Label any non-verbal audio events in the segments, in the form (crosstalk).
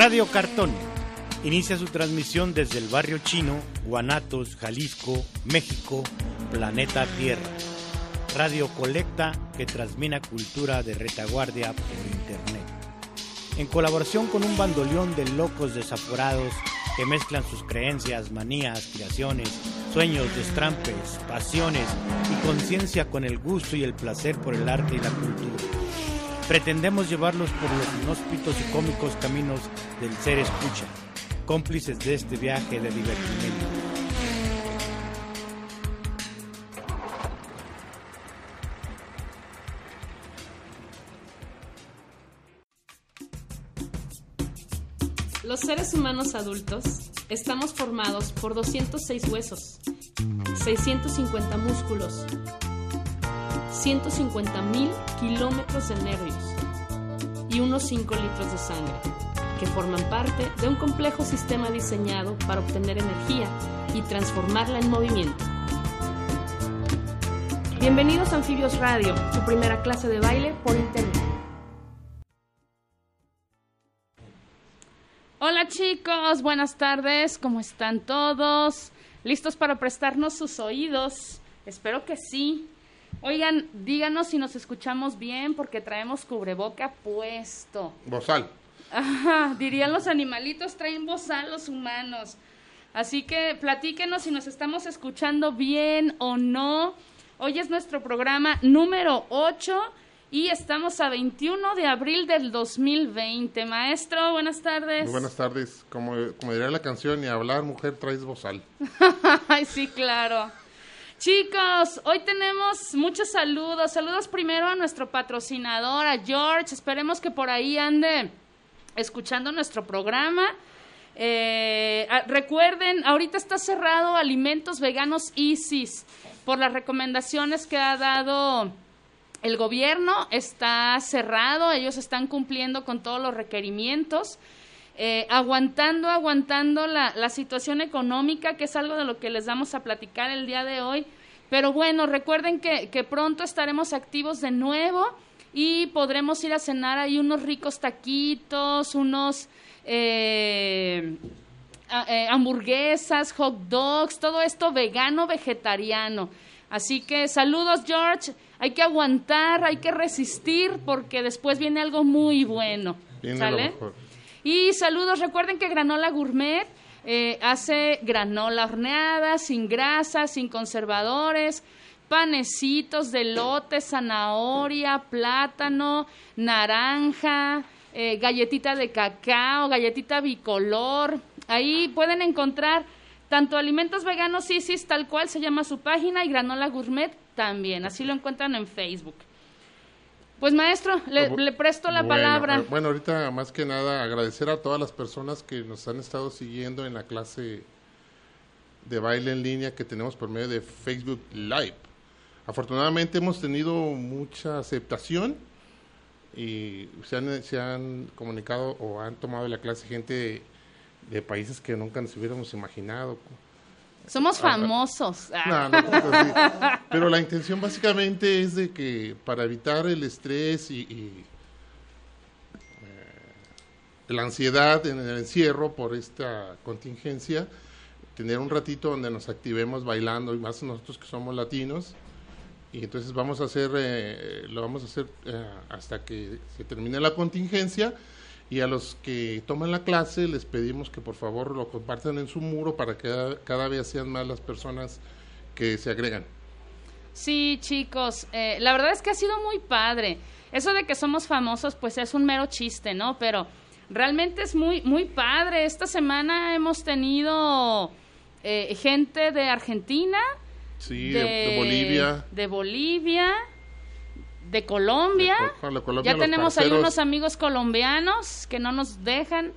Radio Cartón inicia su transmisión desde el barrio chino, Guanatos, Jalisco, México, planeta Tierra. Radio Colecta que transmina cultura de retaguardia por internet. En colaboración con un bandoleón de locos desaforados que mezclan sus creencias, manías, aspiraciones, sueños, destrampes, pasiones y conciencia con el gusto y el placer por el arte y la cultura. Pretendemos llevarlos por los inhóspitos y cómicos caminos del ser escucha, cómplices de este viaje de divertimiento. Los seres humanos adultos estamos formados por 206 huesos, 650 músculos, 150 mil kilómetros de nervios y unos 5 litros de sangre, que forman parte de un complejo sistema diseñado para obtener energía y transformarla en movimiento. Bienvenidos a Anfibios Radio, tu primera clase de baile por internet. Hola chicos, buenas tardes, ¿cómo están todos? ¿Listos para prestarnos sus oídos? Espero que sí. Oigan, díganos si nos escuchamos bien porque traemos cubreboca puesto. Bozal. Ajá, dirían los animalitos, traen bozal los humanos. Así que platíquenos si nos estamos escuchando bien o no. Hoy es nuestro programa número 8 y estamos a 21 de abril del 2020. Maestro, buenas tardes. Muy buenas tardes. Como, como diría la canción, y hablar mujer traes bozal. (laughs) Ay, sí, claro. Chicos, hoy tenemos muchos saludos. Saludos primero a nuestro patrocinador, a George. Esperemos que por ahí ande escuchando nuestro programa. Eh, recuerden, ahorita está cerrado Alimentos Veganos Isis por las recomendaciones que ha dado el gobierno. Está cerrado, ellos están cumpliendo con todos los requerimientos. Eh, aguantando, aguantando la, la, situación económica, que es algo de lo que les vamos a platicar el día de hoy. Pero bueno, recuerden que, que pronto estaremos activos de nuevo y podremos ir a cenar ahí unos ricos taquitos, unos eh, eh, hamburguesas, hot dogs, todo esto vegano, vegetariano. Así que saludos George, hay que aguantar, hay que resistir porque después viene algo muy bueno. ¿Sale? Y saludos, recuerden que Granola Gourmet eh, hace granola horneada, sin grasa, sin conservadores, panecitos de lote, zanahoria, plátano, naranja, eh, galletita de cacao, galletita bicolor. Ahí pueden encontrar tanto alimentos veganos Isis, tal cual se llama su página, y granola gourmet también. Así lo encuentran en Facebook. Pues maestro, le, presto la palabra. Bueno, ahorita más que nada agradecer a todas las personas que nos han estado siguiendo en la clase de baile en línea que tenemos por medio de Facebook Live. Afortunadamente hemos tenido mucha aceptación y se han, se han comunicado o han tomado la clase gente de, de países que nunca nos hubiéramos imaginado. Somos famosos. (laughs) Pero la intención básicamente es de que para evitar el estrés y, eh, la ansiedad en el encierro por esta contingencia, tener un ratito donde nos activemos bailando y más nosotros que somos latinos. Y entonces vamos a hacer, eh, lo vamos a hacer eh, hasta que se termine la contingencia y a los que toman la clase les pedimos que por favor lo compartan en su muro para que cada, vez sean más las personas que se agregan. Sí, chicos, eh, la verdad es que ha sido muy padre. Eso de que somos famosos, pues es un mero chiste, ¿no? Pero realmente es muy, muy padre. Esta semana hemos tenido eh, gente de Argentina, sí, de Bolivia, de Bolivia, de Colombia. ya tenemos ahí unos amigos colombianos que no nos dejan.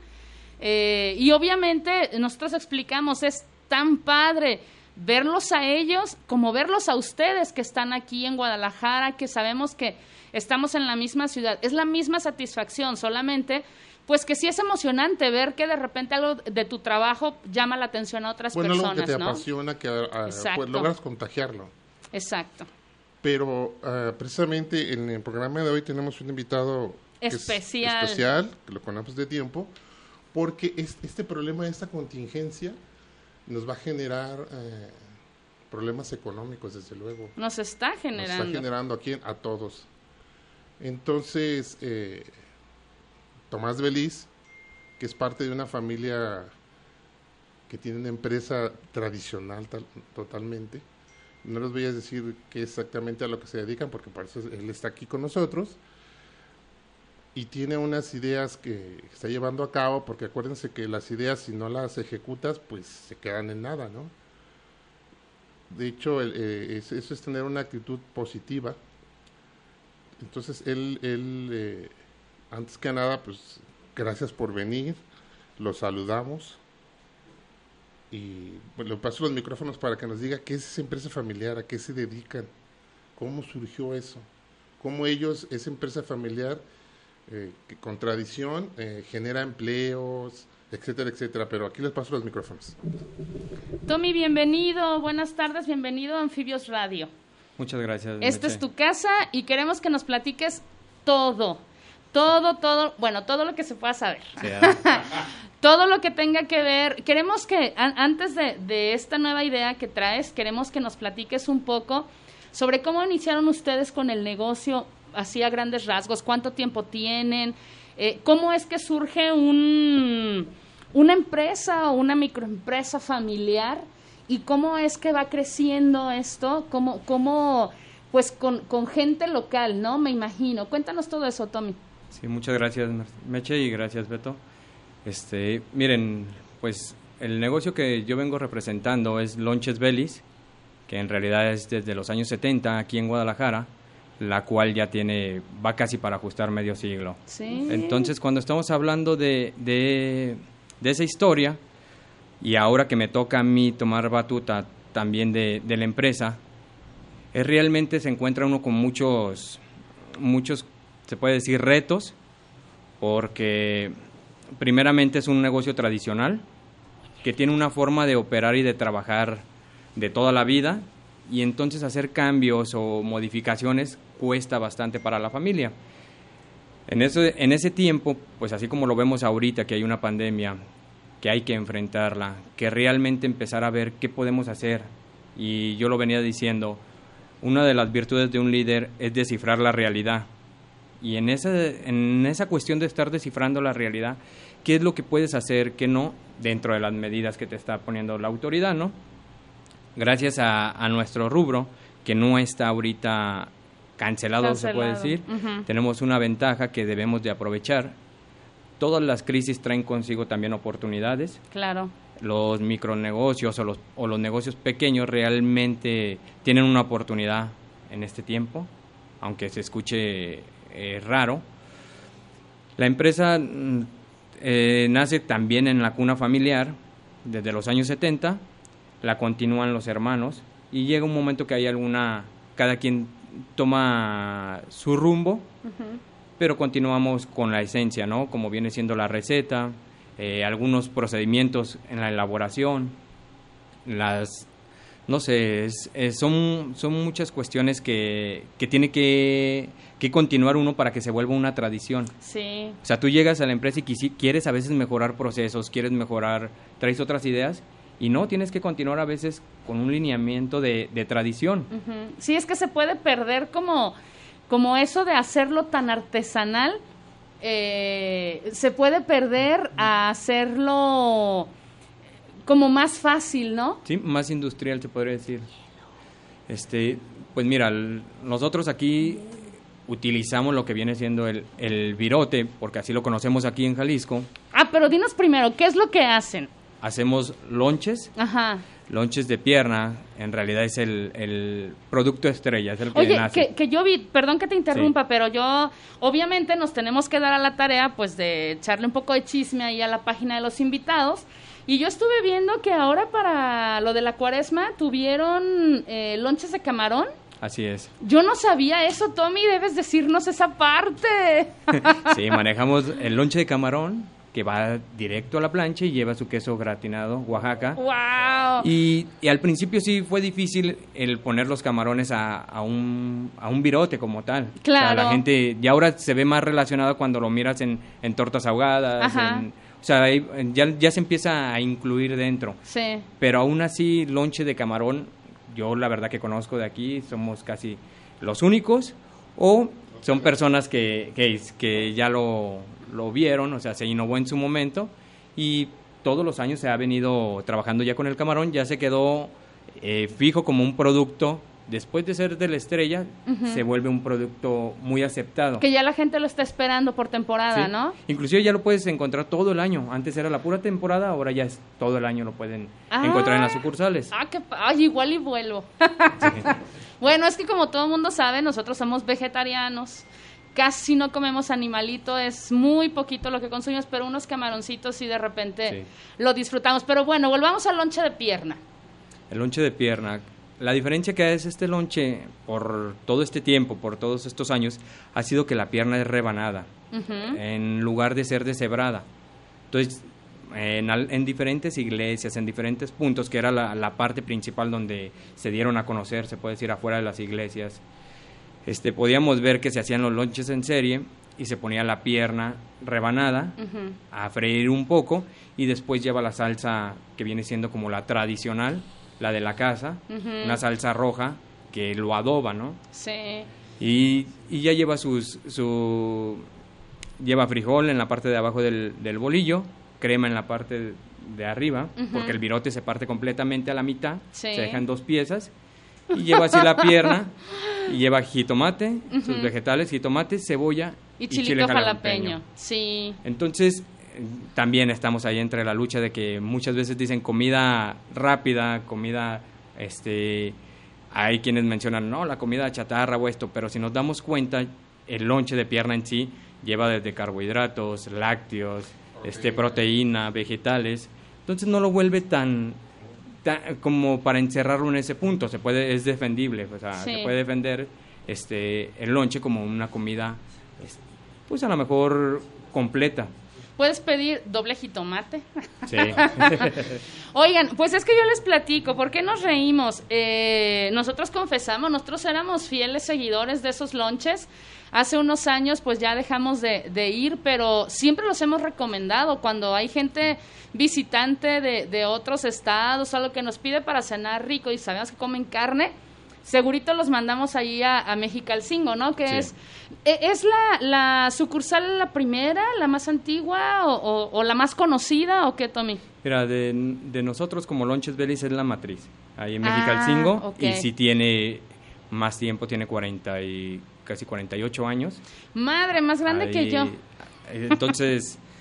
Eh, y obviamente nosotros explicamos, es tan padre verlos a ellos como verlos a ustedes que están aquí en Guadalajara, que sabemos que estamos en la misma ciudad. Es la misma satisfacción, solamente pues que sí es emocionante ver que de repente algo de tu trabajo llama la atención a otras personas. Bueno, que te apasiona, que ah, pues, logras contagiarlo. Exacto. Pero uh, precisamente en el programa de hoy tenemos un invitado especial, especial que lo conocemos de tiempo, porque este problema, esta contingencia, nos va a generar eh, problemas económicos, desde luego. Nos está generando. Nos está generando aquí a todos. Entonces, eh, Tomás Beliz, que es parte de una familia que tiene una empresa tradicional totalmente, no les voy a decir qué exactamente a lo que se dedican, porque por eso él está aquí con nosotros, y tiene unas ideas que está llevando a cabo, porque acuérdense que las ideas si no las ejecutas, pues se quedan en nada, ¿no? De hecho, eh, eso es tener una actitud positiva. Entonces, él, él eh, antes que nada, pues gracias por venir, los saludamos y le paso los micrófonos para que nos diga qué es esa empresa familiar, a qué se dedican, cómo surgió eso, cómo ellos, esa empresa familiar, eh, que con tradición eh, genera empleos, etcétera, etcétera. Pero aquí les paso los micrófonos. Tommy, bienvenido. Buenas tardes, bienvenido a Anfibios Radio. Muchas gracias. Esta es tu casa y queremos que nos platiques todo. Todo, todo, bueno, todo lo que se pueda saber. (laughs) todo lo que tenga que ver. Queremos que, antes de, de esta nueva idea que traes, queremos que nos platiques un poco sobre cómo iniciaron ustedes con el negocio así a grandes rasgos, cuánto tiempo tienen, eh, cómo es que surge un, una empresa o una microempresa familiar y cómo es que va creciendo esto, cómo, cómo pues con, con gente local, ¿no? Me imagino. Cuéntanos todo eso, Tommy. Sí, muchas gracias, Meche, y gracias, Beto. Este, miren, pues el negocio que yo vengo representando es Lonches Belis, que en realidad es desde los años 70 aquí en Guadalajara la cual ya tiene, va casi para ajustar medio siglo. Entonces, cuando estamos hablando de, de, esa historia, y ahora que me toca a mí tomar batuta también de, de, la empresa, es realmente se encuentra uno con muchos, muchos, se puede decir, retos, porque primeramente es un negocio tradicional, que tiene una forma de operar y de trabajar de toda la vida, y entonces hacer cambios o modificaciones cuesta bastante para la familia. En ese, en ese tiempo, pues así como lo vemos ahorita que hay una pandemia, que hay que enfrentarla, que realmente empezar a ver qué podemos hacer. Y yo lo venía diciendo, una de las virtudes de un líder es descifrar la realidad. Y en esa, en esa cuestión de estar descifrando la realidad, ¿qué es lo que puedes hacer, qué no, dentro de las medidas que te está poniendo la autoridad, ¿no? gracias a, nuestro rubro, que no está ahorita cancelado, se puede decir, tenemos una ventaja que debemos de aprovechar. Todas las crisis traen consigo también oportunidades. Claro. Los micronegocios o los, o los negocios pequeños realmente tienen una oportunidad en este tiempo, aunque se escuche eh, raro. La empresa mm, eh, nace también en la cuna familiar desde los años 70 la continúan los hermanos y llega un momento que hay alguna, cada quien toma su rumbo, pero continuamos con la esencia, ¿no? Como viene siendo la receta, eh, algunos procedimientos en la elaboración, las, no sé, son, son muchas cuestiones que, que tiene que, que, continuar uno para que se vuelva una tradición. Sí. O sea, tú llegas a la empresa y quieres a veces mejorar procesos, quieres mejorar, traes otras ideas y no, tienes que continuar a veces con un lineamiento de, tradición. Sí, es que se puede perder como, como eso de hacerlo tan artesanal, eh, se puede perder a hacerlo como más fácil, ¿no? Sí, más industrial se podría decir. Este, pues mira, nosotros aquí utilizamos lo que viene siendo el, el virote, porque así lo conocemos aquí en Jalisco. Ah, pero dinos primero, ¿qué es lo que hacen? hacemos lonches. Ajá. Lonches de pierna, en realidad es el, producto estrella, es el que Oye, Que, yo vi, perdón que te interrumpa, pero yo, obviamente nos tenemos que dar a la tarea, pues, de echarle un poco de chisme ahí a la página de los invitados. Y yo estuve viendo que ahora para lo de la cuaresma tuvieron eh, lonches de camarón. Así es. Yo no sabía eso, Tommy, debes decirnos esa parte. (laughs) sí, manejamos el lonche de camarón, que va directo a la plancha y lleva su queso gratinado, Oaxaca. ¡Wow! Y, al principio sí fue difícil el poner los camarones a, a, un, a un virote como tal. Claro. la gente, y ahora se ve más relacionado cuando lo miras en, en tortas ahogadas, O sea, ahí, ya, ya se empieza a incluir dentro. Sí. Pero aún así, lonche de camarón, yo la verdad que conozco de aquí, somos casi los únicos. O son personas que, que, ya lo, lo vieron, o sea, se innovó en su momento. Y todos los años se ha venido trabajando ya con el camarón, ya se quedó eh, fijo como un producto. Después de ser de la estrella, se vuelve un producto muy aceptado. Que ya la gente lo está esperando por temporada, Sí. ¿no? Inclusive ya lo puedes encontrar todo el año. Antes era la pura temporada, ahora ya es todo el año lo pueden Ah. encontrar en las sucursales. Ah, qué pa- Ay, igual y vuelvo. (laughs) bueno, es que como todo el mundo sabe, nosotros somos vegetarianos. Casi no comemos animalito, es muy poquito lo que consumimos, pero unos camaroncitos sí de repente Sí. lo disfrutamos. Pero bueno, volvamos al lonche de pierna. El lonche de pierna. La diferencia que es este lonche por todo este tiempo, por todos estos años, ha sido que la pierna es rebanada en lugar de ser deshebrada. Entonces, en, diferentes iglesias, en diferentes puntos, que era la, la parte principal donde se dieron a conocer, se puede decir, afuera de las iglesias, este, podíamos ver que se hacían los lonches en serie y se ponía la pierna rebanada a freír un poco y después lleva la salsa que viene siendo como la tradicional, la de la casa, una salsa roja que lo adoba, ¿no? Sí. Y, y ya lleva sus, su... lleva frijol en la parte de abajo del, del bolillo, crema en la parte de arriba, porque el virote se parte completamente a la mitad, Sí. se dejan dos piezas, y lleva así la pierna, y lleva jitomate, sus vegetales, jitomate, cebolla Y y, chile jalapeño. Sí. entonces, también estamos ahí entre la lucha de que muchas veces dicen comida rápida, comida, este, hay quienes mencionan, no, la comida chatarra o esto, pero si nos damos cuenta, el lonche de pierna en sí lleva desde carbohidratos, lácteos, este, proteína, vegetales, entonces no lo vuelve tan, tan- como para encerrarlo en ese punto, se puede, es defendible, o sea, Sí. se puede defender este, el lonche como una comida, es- pues a lo mejor completa. Puedes pedir doble jitomate. Sí. (laughs) Oigan, pues es que yo les platico, ¿por qué nos reímos? Eh, nosotros confesamos, nosotros éramos fieles seguidores de esos lonches. Hace unos años pues ya dejamos de, de ir, pero siempre los hemos recomendado cuando hay gente visitante de, de otros estados o algo que nos pide para cenar rico y sabemos que comen carne, segurito los mandamos ahí a, a Mexicalcingo, ¿no? Que Sí. es, e- ¿es la, la sucursal la primera, la más antigua o, o- o la más conocida o qué, Tommy? Mira, de, de nosotros como Lonches Belis es la matriz, ahí en Ah, Mexicalcingo, ok. y sí tiene más tiempo, tiene 40 y casi 48 años. Madre, más grande que yo. Entonces, (laughs)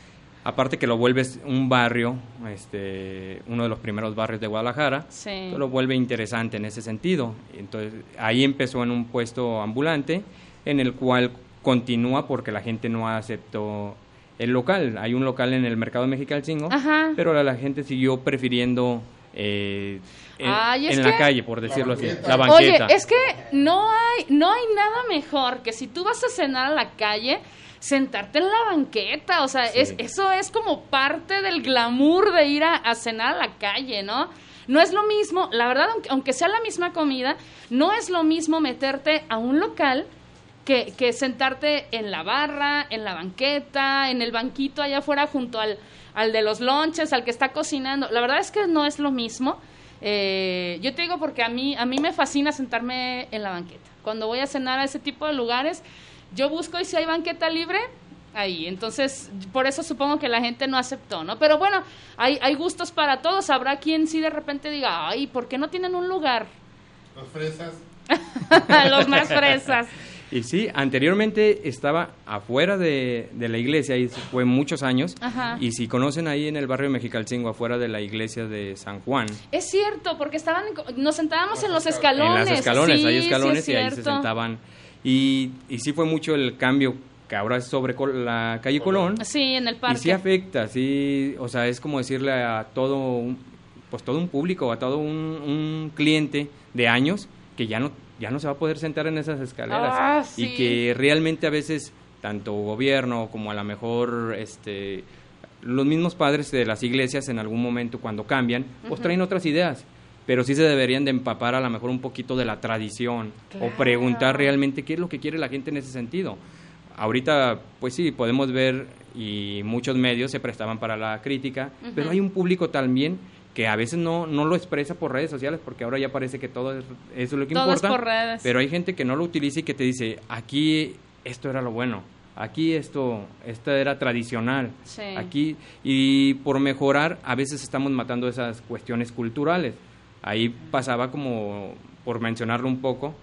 aparte que lo vuelves un barrio, este, uno de los primeros barrios de Guadalajara, Sí. lo vuelve interesante en ese sentido. Entonces, ahí empezó en un puesto ambulante, en el cual continúa porque la gente no aceptó el local. Hay un local en el mercado Mexicalcingo, Ajá. pero la, la gente siguió prefiriendo eh, en, Ay, es en la que- calle, por decirlo así, banqueta. la Oye, banqueta. es que no hay, no hay nada mejor que si tú vas a cenar a la calle, sentarte en la banqueta. O sea, Sí. es, eso es como parte del glamour de ir a, a cenar a la calle, ¿no? No es lo mismo, la verdad, aunque, aunque sea la misma comida, no es lo mismo meterte a un local que, que sentarte en la barra, en la banqueta, en el banquito allá afuera junto al, al de los lonches, al que está cocinando. La verdad es que no es lo mismo. Eh, yo te digo porque a mí, a mí me fascina sentarme en la banqueta. Cuando voy a cenar a ese tipo de lugares, yo busco y si hay banqueta libre, ahí. Entonces, por eso supongo que la gente no aceptó, ¿no? Pero bueno, hay, hay gustos para todos. Habrá quien sí de repente diga, ay, ¿por qué no tienen un lugar? Las fresas. (laughs) Los más fresas. Y sí, anteriormente estaba afuera de, de la iglesia, y fue muchos años. Ajá. Y si conocen ahí en el barrio de Mexicalcingo, afuera de la iglesia de San Juan, Es cierto, porque estaban, nos sentábamos en los escal- escalones. en las escalones, Sí, hay sí, escalones es y ahí se cierto. sentaban. Y, y sí fue mucho el cambio que ahora es sobre la calle Colón. Sí, en el Y parque. sí afecta, sí, o sea, es como decirle a todo un, pues todo un público, a todo un, un cliente de años que ya no ya no se va a poder sentar en esas escaleras Ah, sí. y que realmente a veces tanto gobierno como a lo mejor este los mismos padres de las iglesias en algún momento cuando cambian, pues traen otras ideas, pero sí se deberían de empapar a lo mejor un poquito de la tradición Claro. o preguntar realmente qué es lo que quiere la gente en ese sentido. Ahorita, pues sí, podemos ver y muchos medios se prestaban para la crítica, pero hay un público también que a veces no, no lo expresa por redes sociales porque ahora ya parece que todo es, eso es lo que Todo es importa. por redes. Pero hay gente que no lo utiliza y que te dice, aquí esto era lo bueno, aquí esto, esto era tradicional, Sí. aquí y por mejorar a veces estamos matando esas cuestiones culturales. Ahí pasaba como, por mencionarlo un poco,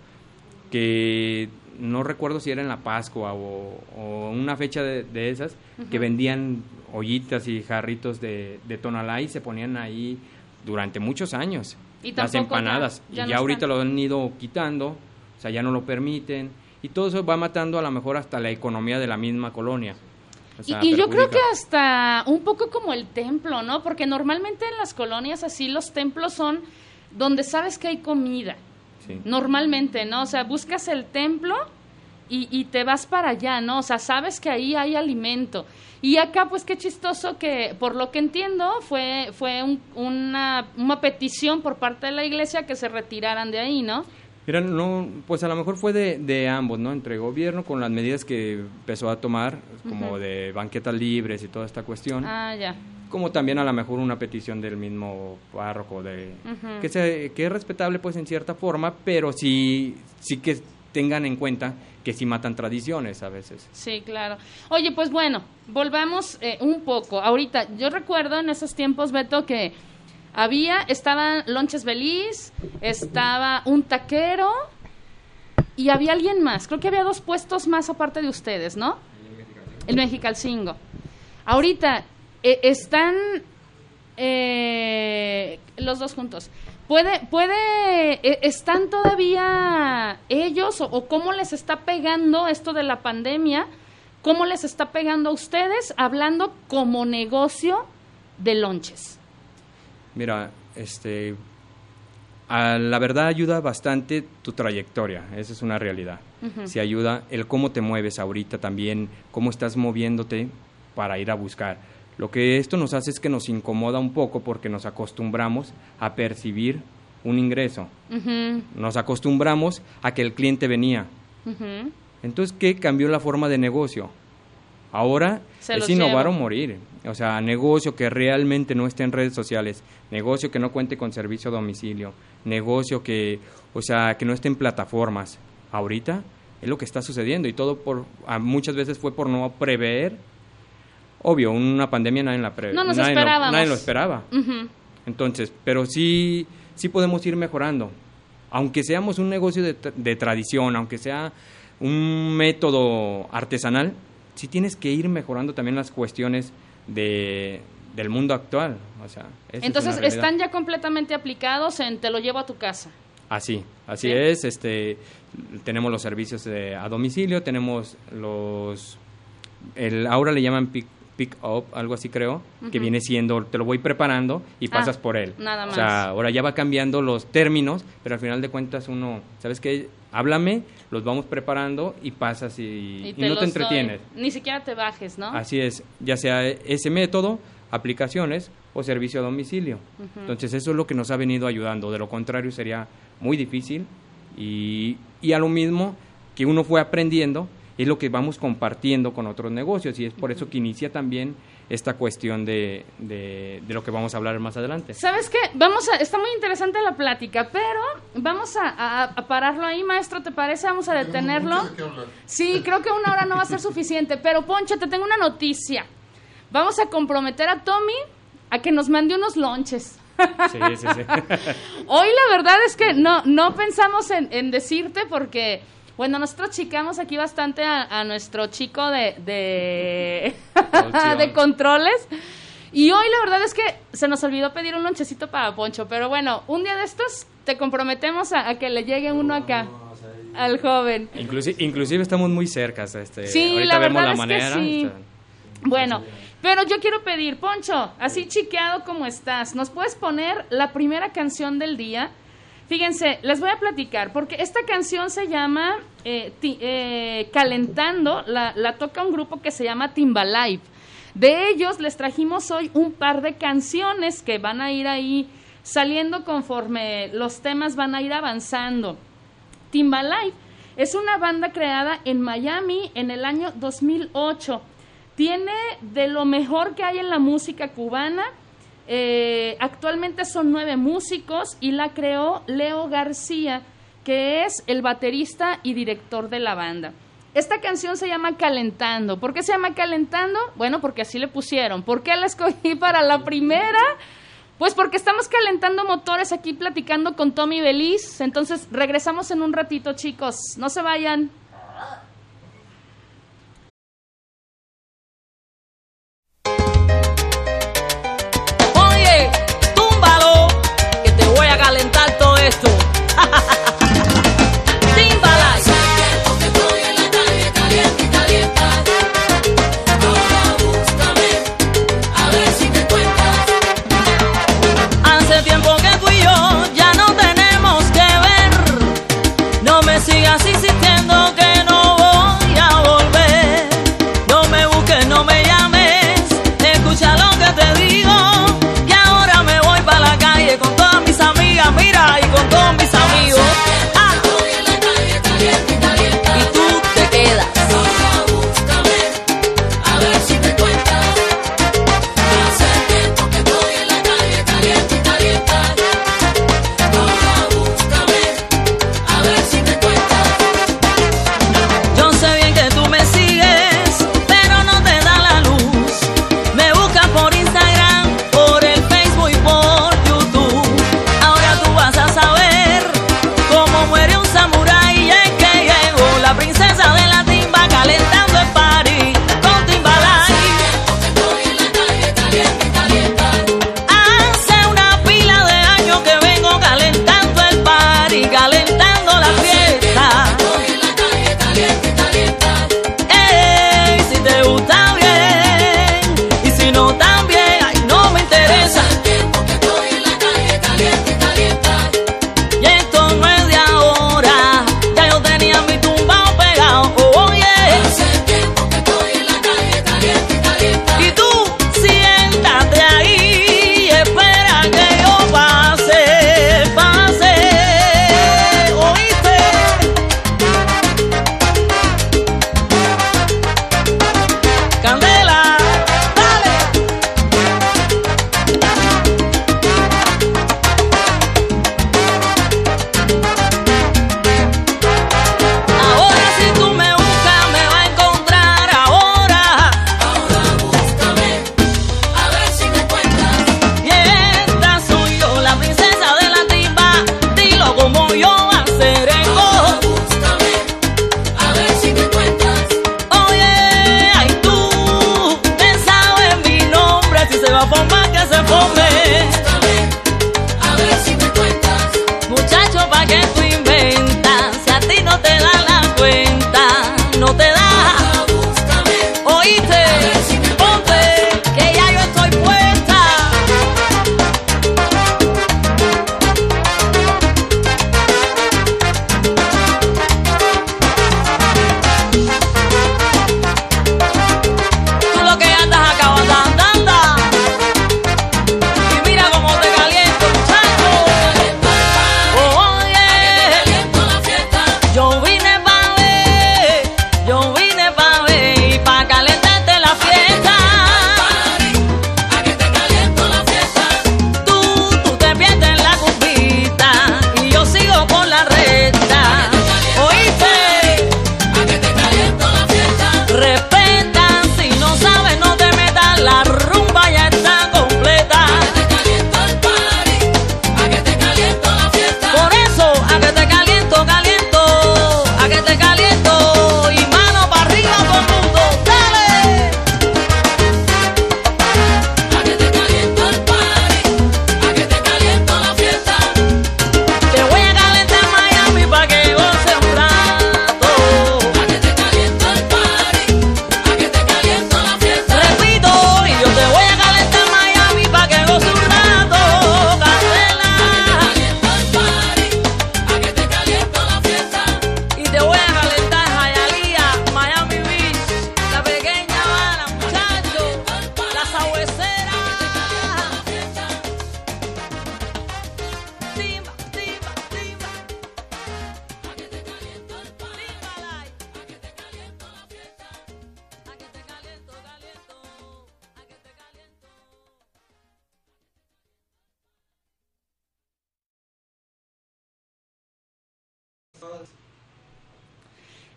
que no recuerdo si era en la Pascua o, o una fecha de, de esas, que vendían ollitas y jarritos de, de tonalá y se ponían ahí durante muchos años. Y las tampoco ya- empanadas. ya y no ya ahorita están. lo han ido quitando, o sea, ya no lo permiten. Y todo eso va matando a lo mejor hasta la economía de la misma colonia. O Y, sea, y yo creo que hasta un poco como el templo, ¿no? Porque normalmente en las colonias así los templos son donde sabes que hay comida. Sí. Normalmente, ¿no? O sea, buscas el templo y, y te vas para allá, ¿no? O sea, sabes que ahí hay alimento. Y acá, pues qué chistoso que, por lo que entiendo, fue, fue un- una, una petición por parte de la iglesia que se retiraran de ahí, ¿no? Mira, no, pues a lo mejor fue de, de ambos, ¿no? Entre gobierno con las medidas que empezó a tomar, como de banquetas libres y toda esta cuestión, Ah, ya. Como también a lo mejor una petición del mismo párroco de que, se, que es respetable pues en cierta forma, pero sí, sí que tengan en cuenta que sí matan tradiciones a veces. Sí, claro. Oye, pues bueno, volvamos eh, un poco. Ahorita, yo recuerdo en esos tiempos, Beto, que había, estaban Lonches Beliz, estaba un taquero y había alguien más. Creo que había dos puestos más aparte de ustedes, ¿no? El Mexicalcingo. Ahorita, eh, están eh, los dos juntos. ¿Puede, puede, eh, están todavía ellos o, o cómo les está pegando esto de la pandemia? ¿Cómo les está pegando a ustedes hablando como negocio de lonches? Mira, este, a la verdad ayuda bastante tu trayectoria, esa es una realidad. Si ayuda el cómo te mueves ahorita también, cómo estás moviéndote para ir a buscar. Lo que esto nos hace es que nos incomoda un poco porque nos acostumbramos a percibir un ingreso. Nos acostumbramos a que el cliente venía. Entonces, ¿qué cambió la forma de negocio? Ahora Se es innovar llevo. o morir. O sea, negocio que realmente no esté en redes sociales, negocio que no cuente con servicio a domicilio, negocio que, o sea, que no esté en plataformas. Ahorita es lo que está sucediendo y todo por, muchas veces fue por no prever. Obvio, una pandemia nadie la pre No nos nadie lo- nadie lo esperaba. Entonces, pero sí, sí podemos ir mejorando. Aunque seamos un negocio de, de tradición, aunque sea un método artesanal, sí tienes que ir mejorando también las cuestiones de, del mundo actual. O sea, es Entonces, están ya completamente aplicados en te lo llevo a tu casa. Así, así Sí. es. Este, tenemos los servicios de- a domicilio, tenemos los, el, ahora le llaman pick, pick up, algo así creo, que viene siendo, te lo voy preparando y Ah, pasas por él. nada O más. sea, ahora ya va cambiando los términos, pero al final de cuentas uno, ¿sabes qué? Háblame, los vamos preparando y pasas y, y no los te entretienes. doy. Ni siquiera te bajes, ¿no? Así es, ya sea ese método, aplicaciones o servicio a domicilio. Entonces eso es lo que nos ha venido ayudando, de lo contrario sería muy difícil y, y a lo mismo que uno fue aprendiendo es lo que vamos compartiendo con otros negocios y es por eso que inicia también esta cuestión de, de, de lo que vamos a hablar más adelante. ¿Sabes qué? Vamos a, está muy interesante la plática, pero vamos a, a- a pararlo ahí, maestro, ¿te parece? Vamos a detenerlo. De. Sí, creo que una hora no va a ser suficiente, pero Poncho, te tengo una noticia. Vamos a comprometer a Tommy a que nos mande unos lonches. Sí, sí, sí. (laughs) Hoy la verdad es que no, no pensamos en, en decirte porque, bueno, nosotros chicamos aquí bastante a, a nuestro chico de, (laughs) de, controles. Y hoy la verdad es que se nos olvidó pedir un lonchecito para Poncho, pero bueno, un día de estos te comprometemos a, a que le llegue uno acá al joven. Inclusive, inclusive estamos muy cerca. Este, Sí, ahorita la vemos verdad la es que manera. sí. Bueno, pero yo quiero pedir, Poncho, así chiqueado como estás, ¿nos puedes poner la primera canción del día? Fíjense, les voy a platicar, porque esta canción se llama eh, eh, Calentando, la, la toca un grupo que se llama Timbalive. De ellos les trajimos hoy un par de canciones que van a ir ahí saliendo conforme los temas van a ir avanzando. Timbalive es una banda creada en Miami en el año 2008. tiene de lo mejor que hay en la música cubana. Eh, actualmente son nueve músicos y la creó Leo García, que es el baterista y director de la banda. Esta canción se llama Calentando. ¿Por qué se llama Calentando? Bueno, porque así le pusieron. ¿Por qué la escogí (laughs) para la primera? Pues porque estamos calentando motores aquí platicando con Tommy Beliz. Entonces regresamos en un ratito, chicos. No se vayan.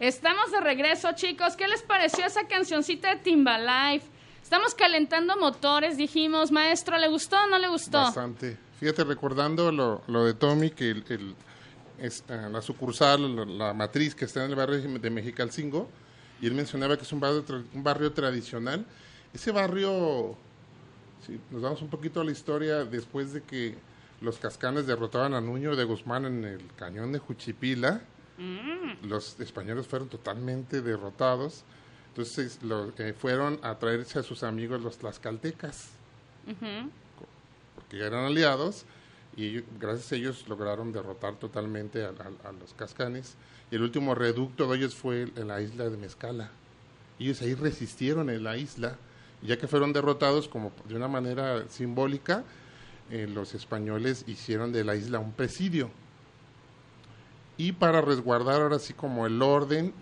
Estamos de regreso, chicos. ¿Qué les pareció esa cancioncita de Timbalife? Estamos calentando motores, dijimos, maestro, ¿le gustó o no le gustó? Bastante. Fíjate, recordando lo, lo de Tommy, que el, uh, la sucursal, la, matriz que está en el barrio de Mexicalcingo, y él mencionaba que es un barrio, un barrio tradicional. Ese barrio, si nos damos un poquito a la historia, después de que los cascanes derrotaban a Nuño de Guzmán en el cañón de Juchipila, mm. los españoles fueron totalmente derrotados. Entonces lo, eh, fueron a traerse a sus amigos los tlaxcaltecas, porque ya eran aliados, y gracias a ellos lograron derrotar totalmente a, los cascanes. Y el último reducto de ellos fue en la isla de Mezcala. Ellos ahí resistieron en la isla, y ya que fueron derrotados como de una manera simbólica, eh, los españoles hicieron de la isla un presidio y para resguardar ahora sí como el orden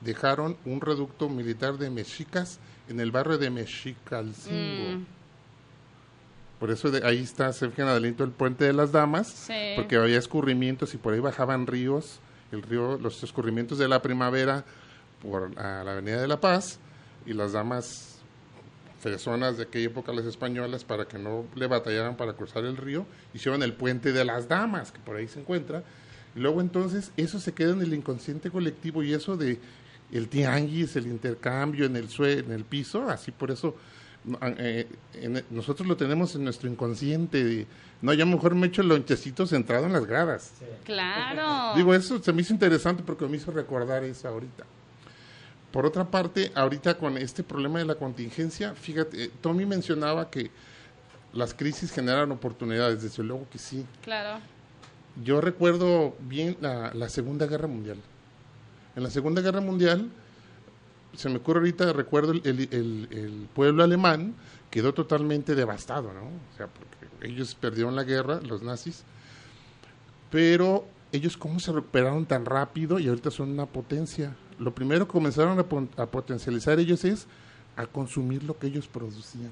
dejaron un reducto militar de mexicas en el barrio de Mexicalcingo. Mm. Por eso de, ahí está cerca en adelanto el puente de las damas, porque había escurrimientos y por ahí bajaban ríos, el río, los escurrimientos de la primavera por la avenida de la Paz y las damas personas de aquella época las españolas para que no le batallaran para cruzar el río hicieron el puente de las damas que por ahí se encuentra luego entonces eso se queda en el inconsciente colectivo y eso de el tianguis, el intercambio en el suelo, en el piso, así por eso eh, nosotros lo tenemos en nuestro inconsciente. no, ya mejor me echo el lonchecito centrado en las gradas. Claro. (laughs) Digo, eso se me hizo interesante porque me hizo recordar eso ahorita. Por otra parte, ahorita con este problema de la contingencia, fíjate, eh, Tommy mencionaba que las crisis generan oportunidades, desde luego que sí. Claro yo recuerdo bien la, Segunda Guerra Mundial. En la Segunda Guerra Mundial, se me ocurre ahorita, recuerdo el, pueblo alemán quedó totalmente devastado, ¿no? O sea, porque ellos perdieron la guerra, los nazis, pero ellos cómo se recuperaron tan rápido y ahorita son una potencia. Lo primero que comenzaron a, a potencializar ellos es a consumir lo que ellos producían.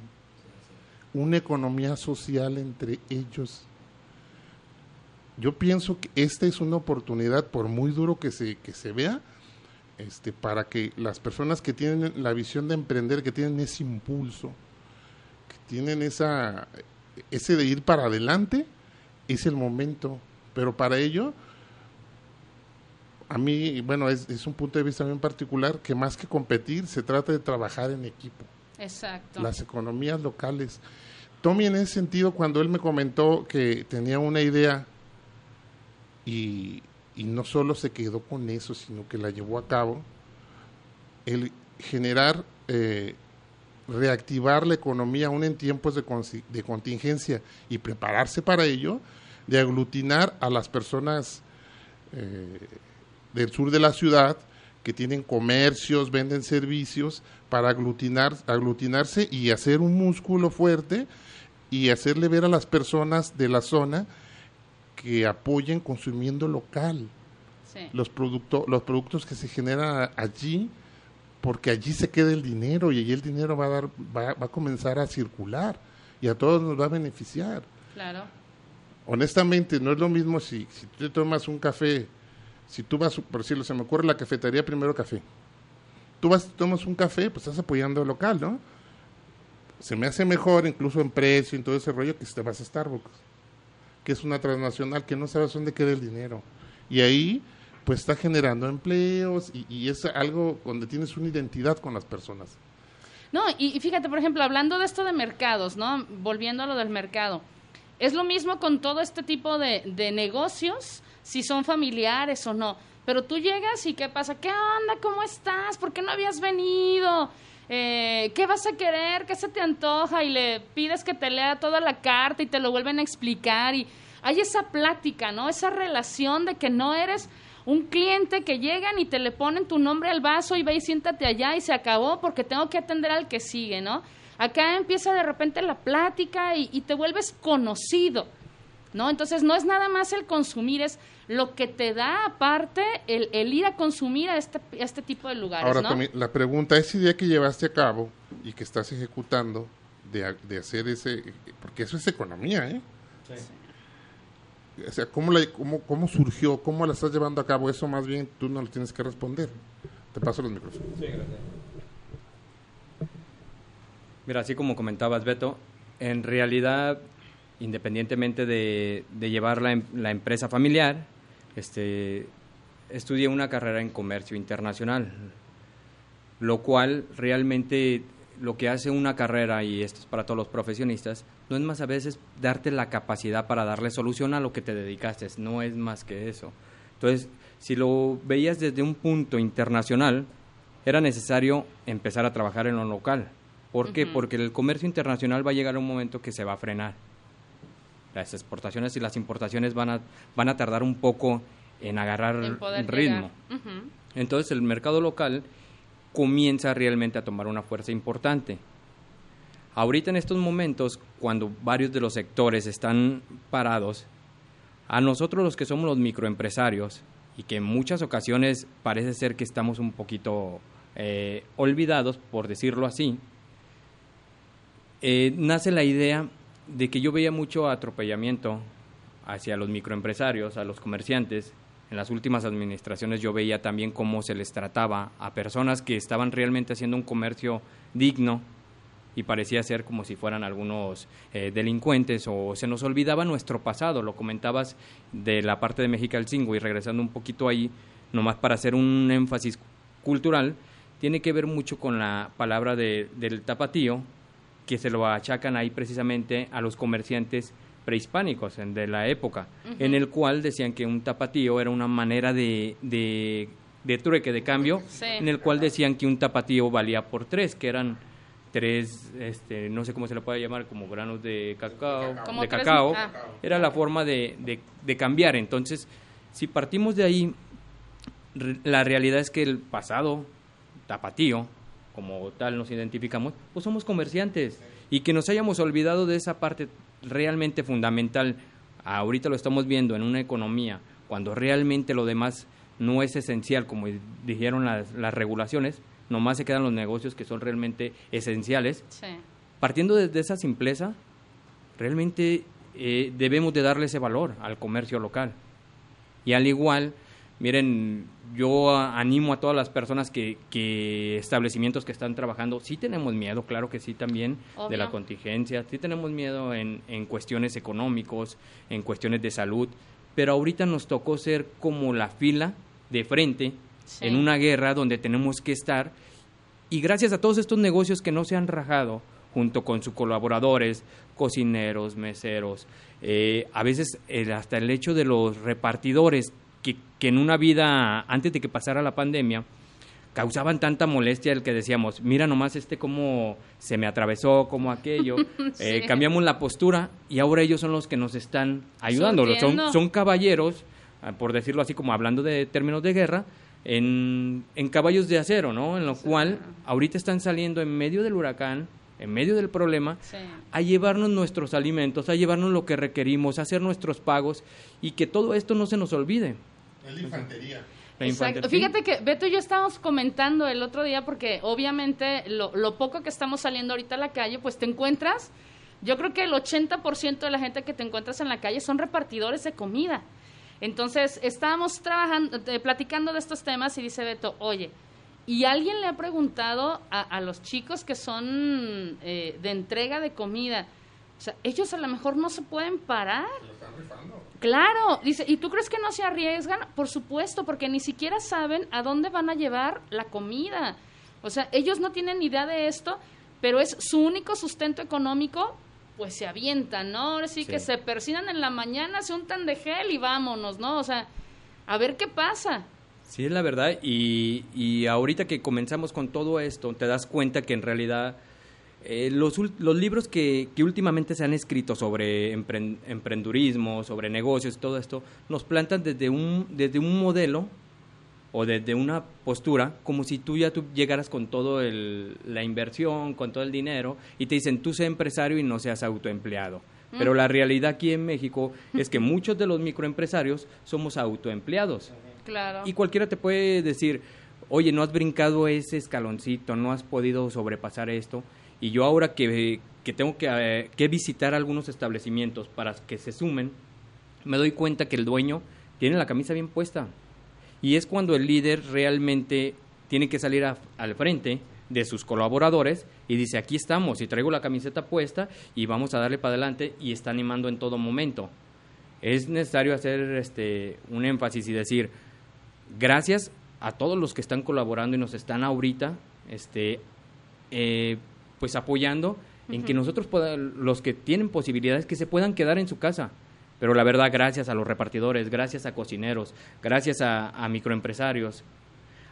Una economía social entre ellos yo pienso que esta es una oportunidad, por muy duro que se, que se vea, este, para que las personas que tienen la visión de emprender, que tienen ese impulso, que tienen esa, ese de ir para adelante, es el momento. Pero para ello, a mí, bueno, es, es un punto de vista bien particular, que más que competir, se trata de trabajar en equipo. Exacto. Las economías locales. Tommy, en ese sentido, cuando él me comentó que tenía una idea y, no solo se quedó con eso, sino que la llevó a cabo, el generar, eh, reactivar la economía aún en tiempos de, de, contingencia y prepararse para ello, de aglutinar a las personas eh, del sur de la ciudad que tienen comercios, venden servicios, para aglutinar, aglutinarse y hacer un músculo fuerte y hacerle ver a las personas de la zona que apoyen consumiendo local. Los, productos los productos que se generan allí, porque allí se queda el dinero y allí el dinero va a, dar, va, a comenzar a circular y a todos nos va a beneficiar. Claro. Honestamente, no es lo mismo si, si tú tomas un café, si tú vas, por decirlo, se me ocurre la cafetería, primero café. Tú vas, tomas un café, pues estás apoyando el local, ¿no? Se me hace mejor, incluso en precio y todo ese rollo, que si te vas a Starbucks que es una transnacional que no sabes dónde queda el dinero. Y ahí pues está generando empleos y, es algo donde tienes una identidad con las personas. No, y, fíjate, por ejemplo, hablando de esto de mercados, ¿no? Volviendo a lo del mercado, es lo mismo con todo este tipo de, de negocios, si son familiares o no. Pero tú llegas y ¿qué pasa? ¿Qué onda? ¿Cómo estás? ¿Por qué no habías venido? Eh, ¿qué vas a querer? ¿Qué se te antoja? Y le pides que te lea toda la carta y te lo vuelven a explicar. Y hay esa plática, ¿no? Esa relación de que no eres un cliente que llegan y te le ponen tu nombre al vaso y ve y siéntate allá y se acabó porque tengo que atender al que sigue, ¿no? Acá empieza de repente la plática y, y te vuelves conocido. ¿no? Entonces no es nada más el consumir, es lo que te da aparte el, el ir a consumir a este, este tipo de lugares. Ahora, ¿no? la pregunta, esa idea que llevaste a cabo y que estás ejecutando de, de hacer ese, porque eso es economía, ¿eh? O sea, ¿cómo, la, cómo, ¿cómo surgió? ¿Cómo la estás llevando a cabo? Eso más bien tú no lo tienes que responder. Te paso los micrófonos. Sí, gracias. Mira, así como comentabas, Beto, en realidad, independientemente de, de llevar la, la, empresa familiar, este, estudié una carrera en comercio internacional, lo cual realmente lo que hace una carrera, y esto es para todos los profesionistas, no es más a veces darte la capacidad para darle solución a lo que te dedicaste, no es más que eso. Entonces, si lo veías desde un punto internacional, era necesario empezar a trabajar en lo local. ¿Por qué? Porque el comercio internacional va a llegar a un momento que se va a frenar. Las exportaciones y las importaciones van a, van a tardar un poco en agarrar en ritmo. Uh -huh. Entonces el mercado local comienza realmente a tomar una fuerza importante. Ahorita en estos momentos, cuando varios de los sectores están parados, a nosotros los que somos los microempresarios, y que en muchas ocasiones parece ser que estamos un poquito eh, olvidados, por decirlo así, eh, nace la idea de que yo veía mucho atropellamiento hacia los microempresarios, a los comerciantes. En las últimas administraciones yo veía también cómo se les trataba a personas que estaban realmente haciendo un comercio digno y parecía ser como si fueran algunos eh, delincuentes o se nos olvidaba nuestro pasado. Lo comentabas de la parte de Mexicalcingo y regresando un poquito ahí, nomás para hacer un énfasis cultural, tiene que ver mucho con la palabra de, del tapatío, que se lo achacan ahí precisamente a los comerciantes prehispánicos de la época, uh -huh. en el cual decían que un tapatío era una manera de, de, de trueque, de cambio, Sí. en el cual decían que un tapatío valía por tres, que eran tres, este, no sé cómo se le puede llamar, como granos de cacao, de cacao, ah. era la forma de, de, de cambiar. Entonces, si partimos de ahí, re- la realidad es que el pasado tapatío, como tal nos identificamos, pues somos comerciantes y que nos hayamos olvidado de esa parte realmente fundamental, ahorita lo estamos viendo en una economía, cuando realmente lo demás no es esencial, como dijeron las, las regulaciones, nomás se quedan los negocios que son realmente esenciales, Sí. partiendo desde esa simpleza, realmente eh, debemos de darle ese valor al comercio local. Y al igual, miren, yo animo a todas las personas que, que establecimientos que están trabajando, sí tenemos miedo, claro que sí también, de la contingencia, sí tenemos miedo en, en cuestiones económicos, en cuestiones de salud, pero ahorita nos tocó ser como la fila de frente Sí. en una guerra donde tenemos que estar y gracias a todos estos negocios que no se han rajado, junto con sus colaboradores, cocineros, meseros, eh, a veces el- hasta el hecho de los repartidores, que, que en una vida, antes de que pasara la pandemia, causaban tanta molestia el que decíamos, mira nomás este cómo se me atravesó, como aquello, (laughs) Eh, cambiamos la postura y ahora ellos son los que nos están ayudando, son, son caballeros, ah, por decirlo así como hablando de términos de guerra, en, en caballos de acero, ¿no? En lo cual ahorita están saliendo en medio del huracán, en medio del problema, Sí. a llevarnos nuestros alimentos, a llevarnos lo que requerimos, a hacer nuestros pagos y que todo esto no se nos olvide. Es la infantería. La Exacto. infantería. Fíjate que Beto y yo estábamos comentando el otro día porque obviamente lo, lo poco que estamos saliendo ahorita a la calle, pues te encuentras, yo creo que el 80% de la gente que te encuentras en la calle son repartidores de comida. Entonces, estábamos trabajando, eh, platicando de estos temas y dice Beto, oye, ¿y alguien le ha preguntado a, a los chicos que son eh, de entrega de comida? O sea, ellos a lo mejor no se pueden parar. Claro, dice, ¿y tú crees que no se arriesgan? Por supuesto, porque ni siquiera saben a dónde van a llevar la comida. O sea, ellos no tienen idea de esto, pero es su único sustento económico, pues se avientan, ¿no? Ahora sí, Sí. que se persinan en la mañana, se untan de gel y vámonos, ¿no? O sea, a ver qué pasa. Sí, es la verdad. Y, y ahorita que comenzamos con todo esto, te das cuenta que en realidad eh, los, los libros que, que últimamente se han escrito sobre empren- emprendurismo, sobre negocios, todo esto, nos plantan desde un, desde un modelo o desde una postura como si tú ya tú llegaras con todo el, la inversión, con todo el dinero y te dicen tú sé empresario y no seas autoempleado. Pero la realidad aquí en México es que muchos de los microempresarios somos autoempleados. Claro. Y cualquiera te puede decir, oye, no has brincado ese escaloncito, no has podido sobrepasar esto. Y yo ahora que, que tengo que, eh, que visitar algunos establecimientos para que se sumen, me doy cuenta que el dueño tiene la camisa bien puesta. Y es cuando el líder realmente tiene que salir al frente de sus colaboradores y dice, aquí estamos y traigo la camiseta puesta y vamos a darle para adelante y está animando en todo momento. Es necesario hacer este, un énfasis y decir, gracias a todos los que están colaborando y nos están ahorita este, eh, pues apoyando en que nosotros, los que tienen posibilidades, que se puedan quedar en su casa. Pero la verdad, gracias a los repartidores, gracias a cocineros, gracias a microempresarios,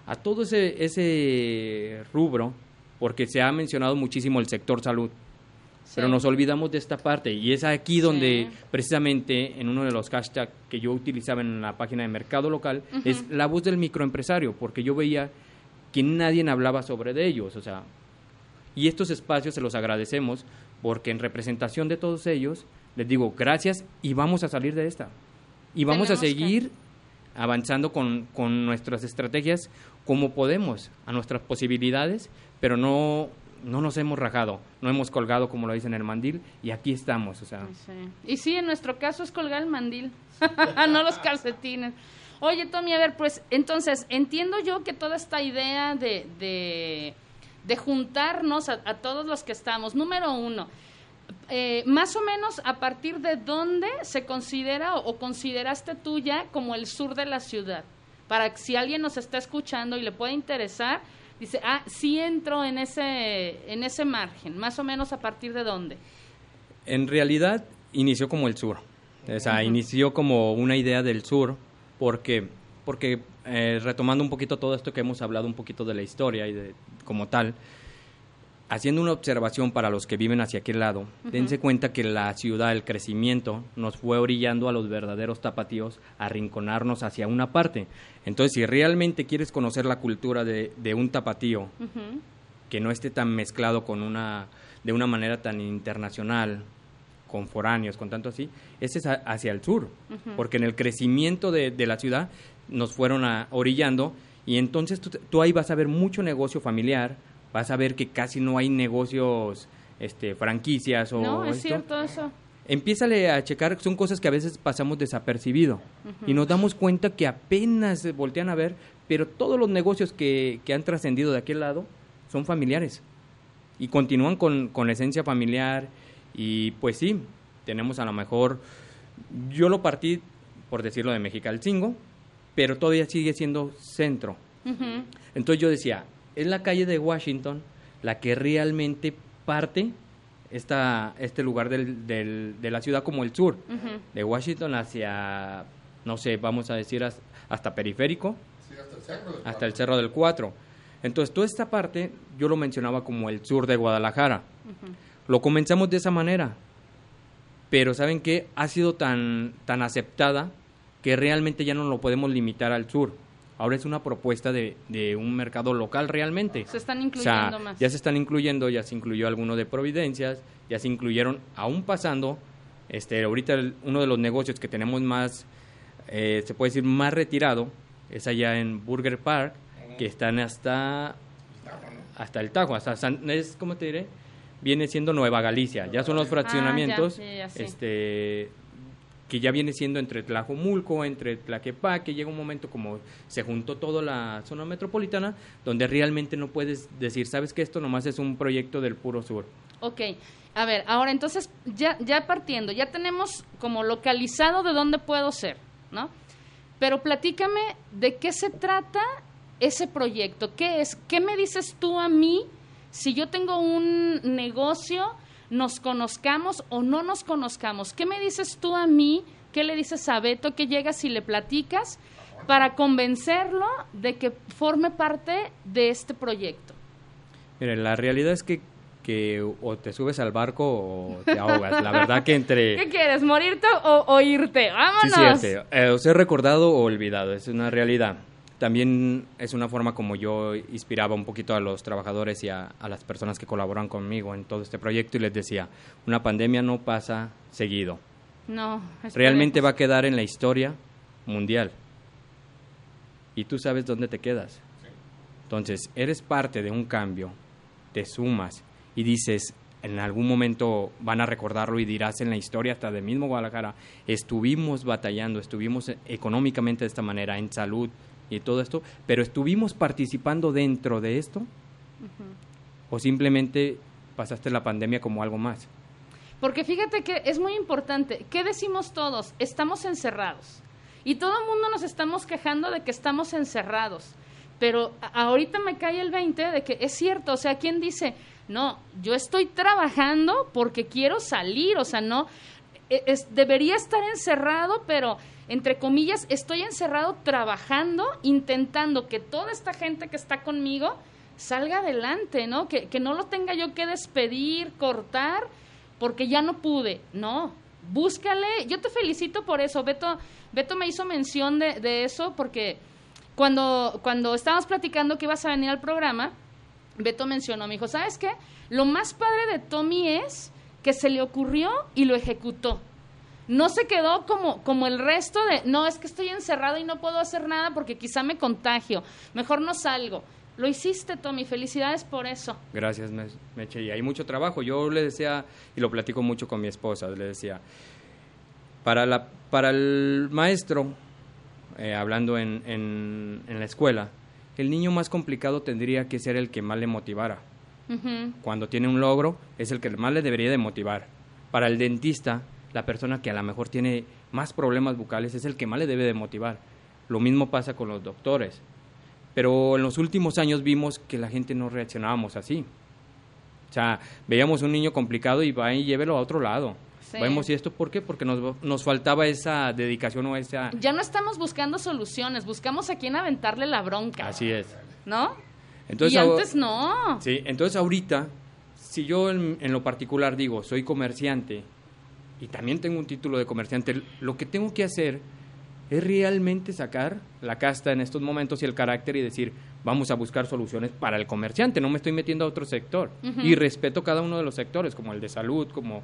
a todo ese, ese rubro, porque se ha mencionado muchísimo el sector salud, pero nos olvidamos de esta parte y es aquí donde precisamente en uno de los hashtags que yo utilizaba en la página de mercado local es la voz del microempresario, porque yo veía que nadie hablaba sobre de ellos, o sea, y estos espacios se los agradecemos porque en representación de todos ellos les digo gracias y vamos a salir de esta. Y vamos a seguir avanzando con, con nuestras estrategias como podemos, a nuestras posibilidades, pero no, no nos hemos rajado, no hemos colgado, como lo dicen, el mandil, y aquí estamos. O sea. Y sí, en nuestro caso es colgar el mandil, (laughs) no los calcetines. Oye, Tommy, a ver, pues entonces entiendo yo que toda esta idea de, de, juntarnos a, a, todos los que estamos, número uno, eh, más o menos a partir de dónde se considera o, consideraste tú ya como el sur de la ciudad, para que si alguien nos está escuchando y le puede interesar, dice, ah, sí entro en ese, en ese margen, más o menos a partir de dónde. En realidad inició como el sur, o sea, inició como una idea del sur, porque, porque eh, retomando un poquito todo esto que hemos hablado un poquito de la historia y de como tal, haciendo una observación para los que viven hacia aquel lado, dense cuenta que la ciudad, el crecimiento, nos fue orillando a los verdaderos tapatíos a rinconarnos hacia una parte. Entonces, si realmente quieres conocer la cultura de, un tapatío, que no esté tan mezclado con una, de una manera tan internacional, con foráneos, con tanto así, ese es hacia el sur, porque en el crecimiento de, la ciudad nos fueron orillando y entonces tú ahí vas a ver mucho negocio familiar, vas a ver que casi no hay negocios, este, franquicias o... No, es cierto eso. Empiézale a checar, son cosas que a veces pasamos desapercibido y nos damos cuenta que apenas se voltean a ver, pero todos los negocios que, que han trascendido de aquel lado son familiares y continúan con, con esencia familiar y pues sí, tenemos a lo mejor, yo lo partí, por decirlo de Mexicalcingo, pero todavía sigue siendo centro. Entonces yo decía, es la calle de Washington la que realmente parte esta, este lugar del, del, de la ciudad como el sur, de Washington hacia, no sé, vamos a decir hasta, periférico, hasta, el cerro del, 4. Entonces, toda esta parte yo lo mencionaba como el sur de Guadalajara. Lo comenzamos de esa manera, pero ¿saben qué? Ha sido tan, tan aceptada que realmente ya no lo podemos limitar al sur ahora es una propuesta de, de un mercado local realmente. Se están incluyendo más. Ya se están incluyendo, ya se incluyó alguno de Providencias, ya se incluyeron, aún pasando, este, ahorita uno de los negocios que tenemos más, eh, se puede decir más retirado, es allá en Burger Park, que están hasta, hasta el Tajo, hasta es, ¿cómo te diré? Viene siendo Nueva Galicia, ya son los ah, fraccionamientos, este que ya viene siendo entre Tlajomulco, entre Tlaquepaque, llega un momento como se juntó toda la zona metropolitana, donde realmente no puedes decir, sabes que esto nomás es un proyecto del puro sur. Ok, a ver, ahora entonces ya, ya partiendo, ya tenemos como localizado de dónde puedo ser, ¿no? Pero platícame de qué se trata ese proyecto, qué es, qué me dices tú a mí si yo tengo un negocio nos conozcamos o no nos conozcamos. ¿Qué me dices tú a mí? ¿Qué le dices a Beto que llegas y le platicas para convencerlo de que forme parte de este proyecto? Mire, la realidad es que, que o te subes al barco o te ahogas. La verdad que entre... (laughs) ¿Qué quieres, morirte o, irte? ¡Vámonos! Sí, sí, eh, os he recordado o olvidado, es una realidad también es una forma como yo inspiraba un poquito a los trabajadores y a, las personas que colaboran conmigo en todo este proyecto y les decía, una pandemia no pasa seguido. No. Realmente va a quedar en la historia mundial. Y tú sabes dónde te quedas. Entonces, eres parte de un cambio, te sumas y dices, en algún momento van a recordarlo y dirás en la historia hasta de mismo Guadalajara, estuvimos batallando, estuvimos económicamente de esta manera, en salud, y todo esto, pero estuvimos participando dentro de esto o simplemente pasaste la pandemia como algo más. Porque fíjate que es muy importante, ¿qué decimos todos? Estamos encerrados. Y todo el mundo nos estamos quejando de que estamos encerrados. Pero ahorita me cae el 20 de que es cierto, o sea, ¿quién dice, no, yo estoy trabajando porque quiero salir, o sea, no, es, debería estar encerrado, pero entre comillas, estoy encerrado trabajando, intentando que toda esta gente que está conmigo salga adelante, ¿no? Que, que no lo tenga yo que despedir, cortar, porque ya no pude. No, búscale. Yo te felicito por eso. Beto, Beto me hizo mención de, de eso porque cuando, cuando estábamos platicando que ibas a venir al programa, Beto mencionó, me dijo, ¿sabes qué? Lo más padre de Tommy es que se le ocurrió y lo ejecutó. No se quedó como, como el resto de, no, es que estoy encerrado y no puedo hacer nada porque quizá me contagio, mejor no salgo. Lo hiciste, Tommy, felicidades por eso. Gracias, Meche. Y hay mucho trabajo. Yo le decía, y lo platico mucho con mi esposa, le decía, para, la, para el maestro, eh, hablando en, en, en, la escuela, el niño más complicado tendría que ser el que más le motivara. Cuando tiene un logro, es el que más le debería de motivar. Para el dentista, la persona que a lo mejor tiene más problemas bucales es el que más le debe de motivar. Lo mismo pasa con los doctores. Pero en los últimos años vimos que la gente no reaccionábamos así. O sea, veíamos un niño complicado y va y llévelo a otro lado. Vemos y esto, ¿por qué? Porque nos, nos faltaba esa dedicación o esa... Ya no estamos buscando soluciones, buscamos a quién aventarle la bronca. Así es. ¿No? Entonces, y antes no. Sí, entonces ahorita, si yo en, en, lo particular digo, soy comerciante y también tengo un título de comerciante, lo que tengo que hacer es realmente sacar la casta en estos momentos y el carácter y decir, vamos a buscar soluciones para el comerciante, no me estoy metiendo a otro sector. Uh -huh. Y respeto cada uno de los sectores, como el de salud, como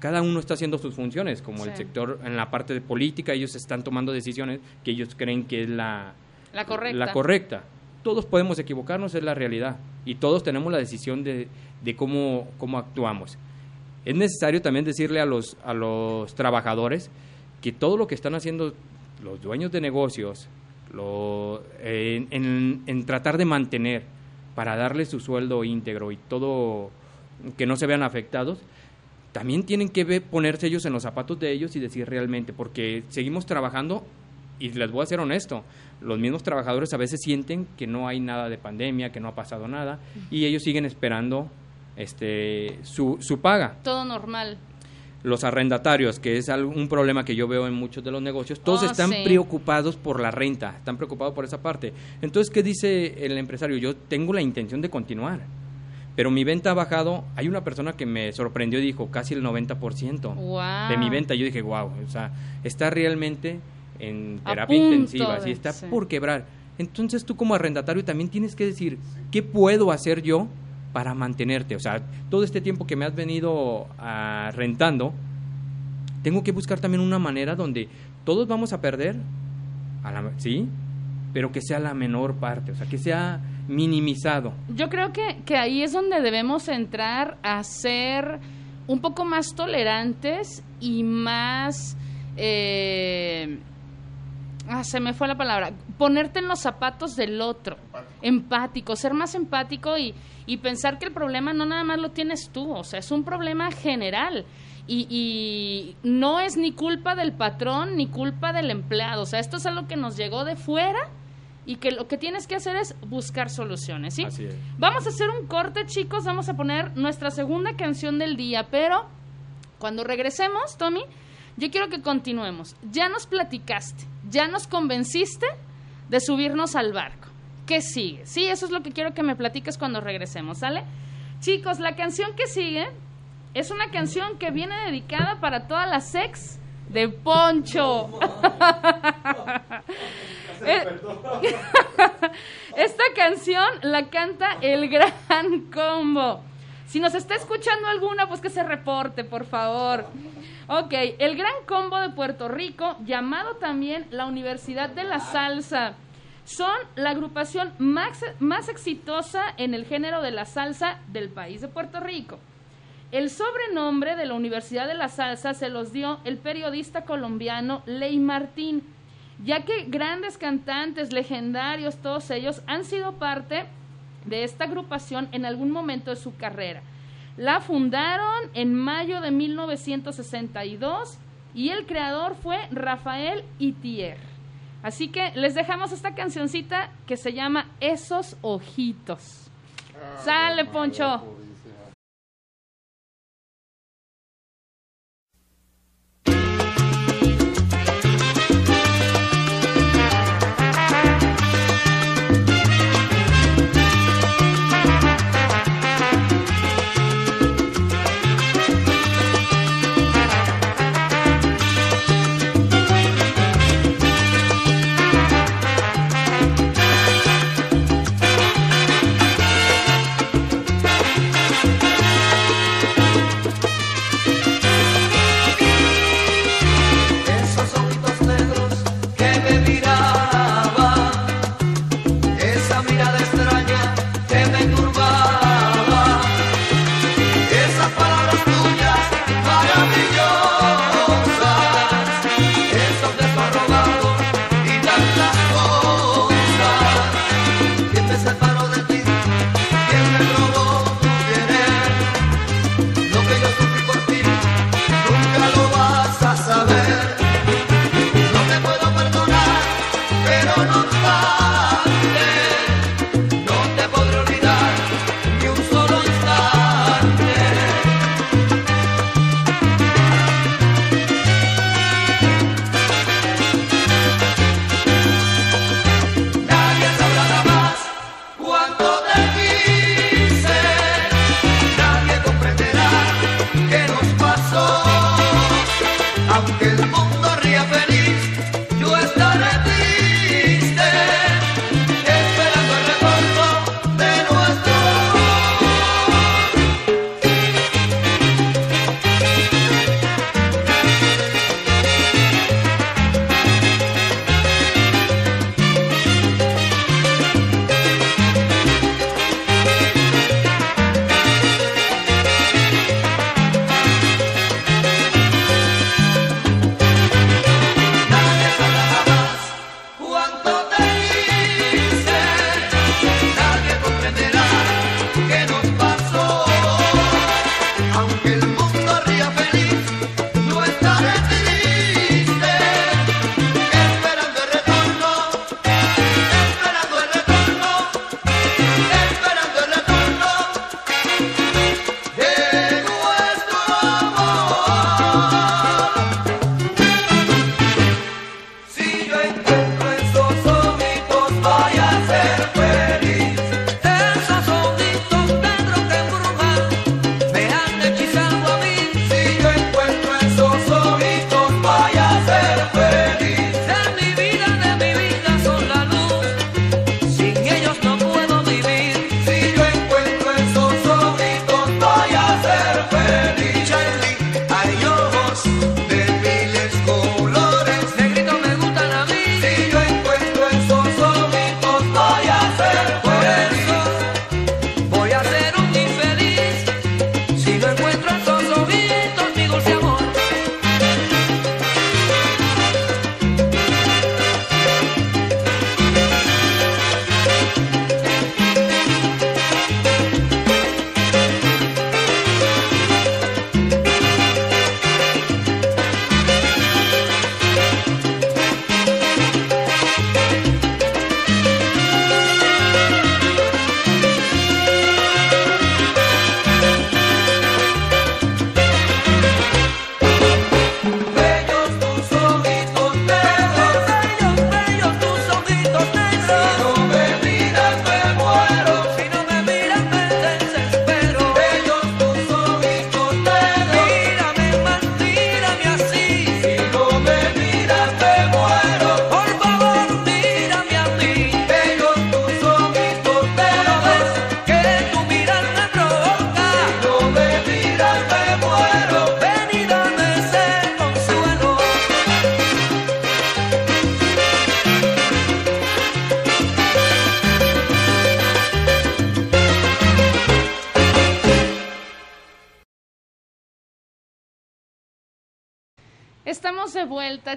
cada uno está haciendo sus funciones, como sí. el sector en la parte de política, ellos están tomando decisiones que ellos creen que es la, la correcta. La correcta. Todos podemos equivocarnos, es la realidad. Y todos tenemos la decisión de, de cómo, cómo actuamos. Es necesario también decirle a los, a los trabajadores que todo lo que están haciendo los dueños de negocios, lo, en, en, tratar de mantener para darles su sueldo íntegro y todo que no se vean afectados, también tienen que ver, ponerse ellos en los zapatos de ellos y decir realmente, porque seguimos trabajando y les voy a ser honesto, los mismos trabajadores a veces sienten que no hay nada de pandemia, que no ha pasado nada y ellos siguen esperando este su, su paga. Todo normal los arrendatarios, que es un problema que yo veo en muchos de los negocios, todos oh, están sí. preocupados por la renta, están preocupados por esa parte. Entonces, ¿qué dice el empresario? Yo tengo la intención de continuar, pero mi venta ha bajado. Hay una persona que me sorprendió y dijo casi el 90% wow. de mi venta. Yo dije, wow, o sea, está realmente en terapia intensiva, de, sí, está sí. por quebrar. Entonces, tú como arrendatario también tienes que decir, ¿qué puedo hacer yo para mantenerte. O sea, todo este tiempo que me has venido uh, rentando, tengo que buscar también una manera donde todos vamos a perder, a la, ¿sí? Pero que sea la menor parte, o sea, que sea minimizado. Yo creo que, que ahí es donde debemos entrar a ser un poco más tolerantes y más... Eh, ah, se me fue la palabra, ponerte en los zapatos del otro, empático, empático ser más empático y, y, pensar que el problema no nada más lo tienes tú, o sea, es un problema general. Y, y, no es ni culpa del patrón ni culpa del empleado, o sea, esto es algo que nos llegó de fuera y que lo que tienes que hacer es buscar soluciones, ¿sí? Así es. Vamos a hacer un corte, chicos, vamos a poner nuestra segunda canción del día, pero cuando regresemos, Tommy, yo quiero que continuemos. Ya nos platicaste, ya nos convenciste de subirnos al barco. ¿Qué sigue? Sí, eso es lo que quiero que me platiques cuando regresemos, ¿sale? Chicos, la canción que sigue es una canción que viene dedicada para todas las ex de Poncho. (laughs) (laughs) Esta canción la canta el Gran Combo. Si nos está escuchando alguna, pues que se reporte, por favor. Ok, el Gran Combo de Puerto Rico, llamado también la Universidad de la Salsa, son la agrupación más, más exitosa en el género de la salsa del país de Puerto Rico. El sobrenombre de la Universidad de la Salsa se los dio el periodista colombiano Ley Martín, ya que grandes cantantes, legendarios, todos ellos han sido parte de esta agrupación en algún momento de su carrera. La fundaron en mayo de 1962 y el creador fue Rafael Itier. Así que les dejamos esta cancioncita que se llama Esos Ojitos. Sale, Poncho.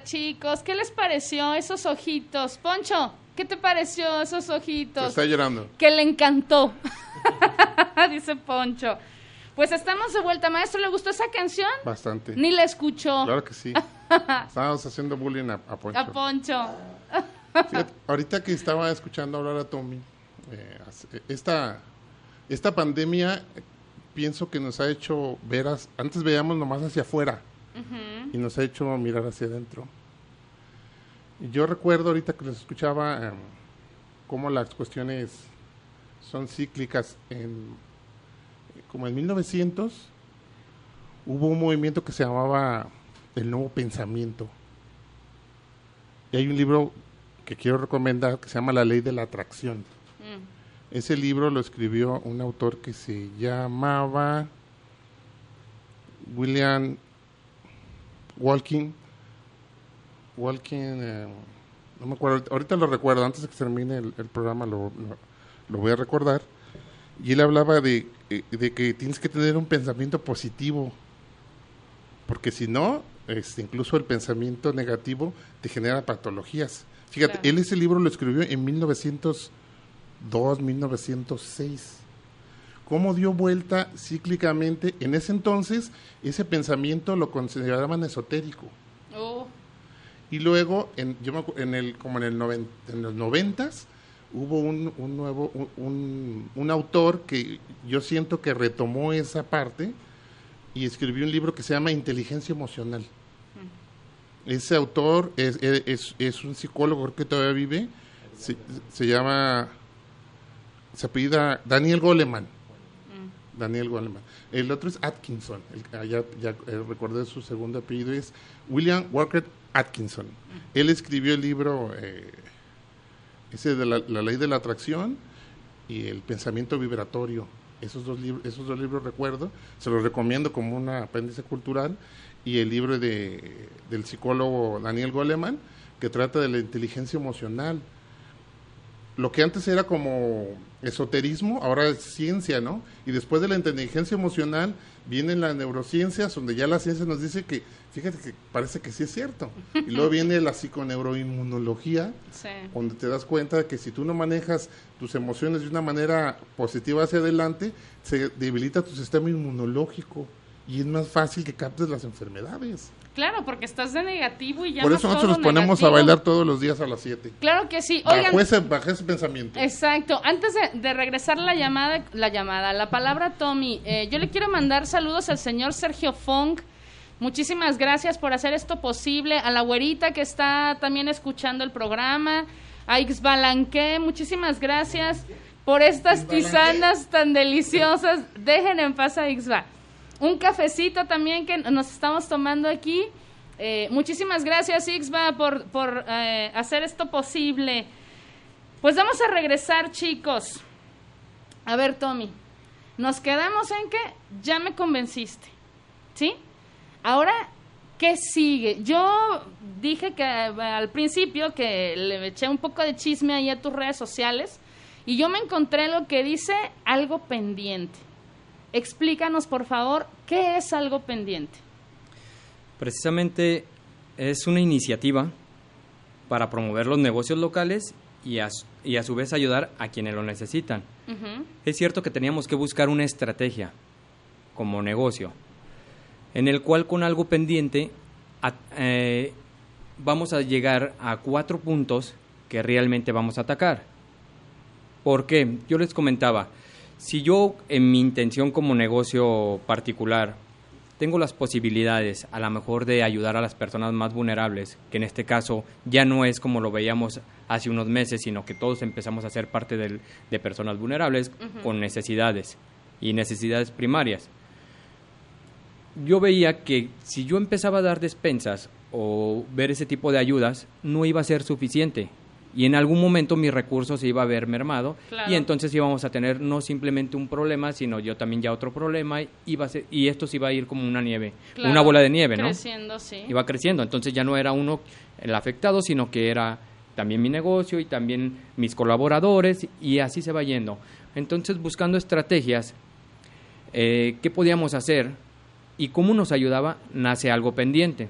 Chicos. ¿Qué les pareció esos ojitos? Poncho, ¿qué te pareció esos ojitos? está llorando. Que le encantó. (laughs) Dice Poncho. Pues estamos de vuelta. Maestro, ¿le gustó esa canción? Bastante. Ni la escuchó. Claro que sí. (laughs) Estábamos haciendo bullying a, a Poncho. A Poncho. Fíjate, ahorita que estaba escuchando hablar a Tommy, eh, hace- esta, esta pandemia eh, pienso que nos ha hecho ver, antes veíamos nomás hacia afuera y nos ha hecho mirar hacia adentro. Yo recuerdo ahorita que les escuchaba eh, cómo las cuestiones son cíclicas. En, como en 1900 hubo un movimiento que se llamaba el nuevo pensamiento. Y hay un libro que quiero recomendar que se llama La ley de la atracción. Mm. Ese libro lo escribió un autor que se llamaba William Walking. Walking, eh, no me acuerdo, ahorita lo recuerdo, antes de que termine el, el programa lo, lo- lo voy a recordar. Y él hablaba de, eh, de que tienes que tener un pensamiento positivo, porque si no, este, incluso el pensamiento negativo te genera patologías. Fíjate, Claro. él ese libro lo escribió en 1902, 1906. ¿Cómo dio vuelta cíclicamente? En ese entonces, ese pensamiento lo consideraban esotérico. Oh, Y luego, en, yo me en el, como en, el noven- en los noventas, hubo un, un nuevo, un, un- un autor que yo siento que retomó esa parte y escribió un libro que se llama Inteligencia Emocional. Ese autor es, es, es un psicólogo que todavía vive, se, se llama, se apellida Daniel Goleman. Daniel Goleman. El otro es Atkinson. El, ah, ya ya, eh, recordé su segundo apellido, es William Walker Atkinson. Él escribió el libro eh, ese de la, la ley de la atracción y el pensamiento vibratorio. Esos dos, libros, esos dos libros recuerdo, se los recomiendo como un apéndice cultural. Y el libro de, del psicólogo Daniel Goleman, que trata de la inteligencia emocional lo que antes era como esoterismo, ahora es ciencia, ¿no? Y después de la inteligencia emocional vienen las neurociencias, donde ya la ciencia nos dice que, fíjate que parece que sí es cierto. Y luego (laughs) viene la psiconeuroinmunología, sí. donde te das cuenta de que si tú no manejas tus emociones de una manera positiva hacia adelante, se debilita tu sistema inmunológico y es más fácil que captes las enfermedades. Claro, porque estás de negativo y ya Por eso nosotros nos ponemos negativo. a bailar todos los días a las 7. Claro que sí. Oigan, Bajo ese, bajo ese pensamiento. Exacto. Antes de, de regresar la llamada, la llamada, la palabra Tommy, eh, yo le quiero mandar saludos al señor Sergio Fong. Muchísimas gracias por hacer esto posible. A la güerita que está también escuchando el programa. A Ixbalanque, muchísimas gracias por estas tisanas tan deliciosas. Dejen en paz a Ixba. Un cafecito también que nos estamos tomando aquí. Eh, muchísimas gracias, Ixba, por, por eh, hacer esto posible. Pues vamos a regresar, chicos. A ver, Tommy, nos quedamos en que ya me convenciste, ¿sí? Ahora, ¿qué sigue? Yo dije que eh, al principio que le eché un poco de chisme ahí a tus redes sociales y yo me encontré lo que dice algo pendiente. Explícanos, por favor, ¿qué es algo pendiente? Precisamente es una iniciativa para promover los negocios locales y a, su- y a su vez ayudar a quienes lo necesitan. Es cierto que teníamos que buscar una estrategia como negocio, en el cual con algo pendiente a- eh, vamos a llegar a cuatro puntos que realmente vamos a atacar. ¿Por qué? Yo les comentaba, si yo en mi intención como negocio particular tengo las posibilidades a lo mejor de ayudar a las personas más vulnerables, que en este caso ya no es como lo veíamos hace unos meses, sino que todos empezamos a ser parte del- de personas vulnerables con necesidades y necesidades primarias. Yo veía que si yo empezaba a dar despensas o ver ese tipo de ayudas, no iba a ser suficiente. Y en algún momento mi recurso se iba a ver mermado Claro. y entonces íbamos a tener no simplemente un problema, sino yo también ya otro problema y, iba a ser- y esto se iba a ir como una nieve, claro. una bola de nieve, ¿no? Creciendo, sí. Iba creciendo, entonces ya no era uno el afectado, sino que era también mi negocio y también mis colaboradores y así se va yendo. Entonces buscando estrategias, eh, ¿qué podíamos hacer y cómo nos ayudaba? Nace algo pendiente.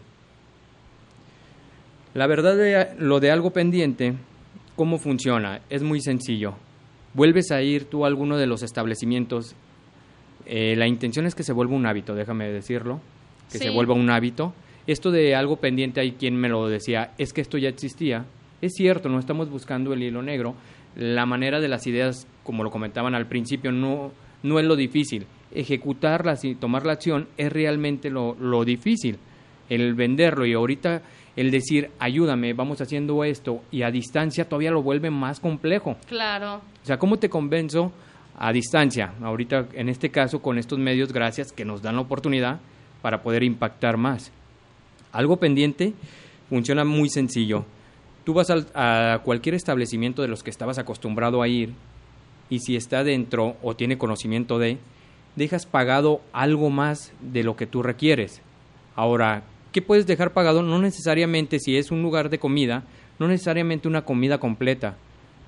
La verdad, de, lo de algo pendiente, ¿cómo funciona? Es muy sencillo. Vuelves a ir tú a alguno de los establecimientos. eh, la intención es que se vuelva un hábito, déjame decirlo, que se vuelva un hábito. Esto de algo pendiente, hay quien me lo decía, es que esto ya existía. Es cierto, no estamos buscando el hilo negro. La manera de las ideas, como lo comentaban al principio, no, no es lo difícil. Ejecutarlas y tomar la acción es realmente lo, lo difícil. El venderlo y ahorita el decir, ayúdame, vamos haciendo esto, y a distancia todavía lo vuelve más complejo. Claro. O sea, ¿cómo te convenzo a distancia? Ahorita, en este caso, con estos medios, gracias, que nos dan la oportunidad para poder impactar más. Algo pendiente funciona muy sencillo. Tú vas al- a cualquier establecimiento de los que estabas acostumbrado a ir y si está dentro o tiene conocimiento de, dejas pagado algo más de lo que tú requieres. Ahora, ¿qué puedes dejar pagado? No necesariamente si es un lugar de comida, no necesariamente una comida completa.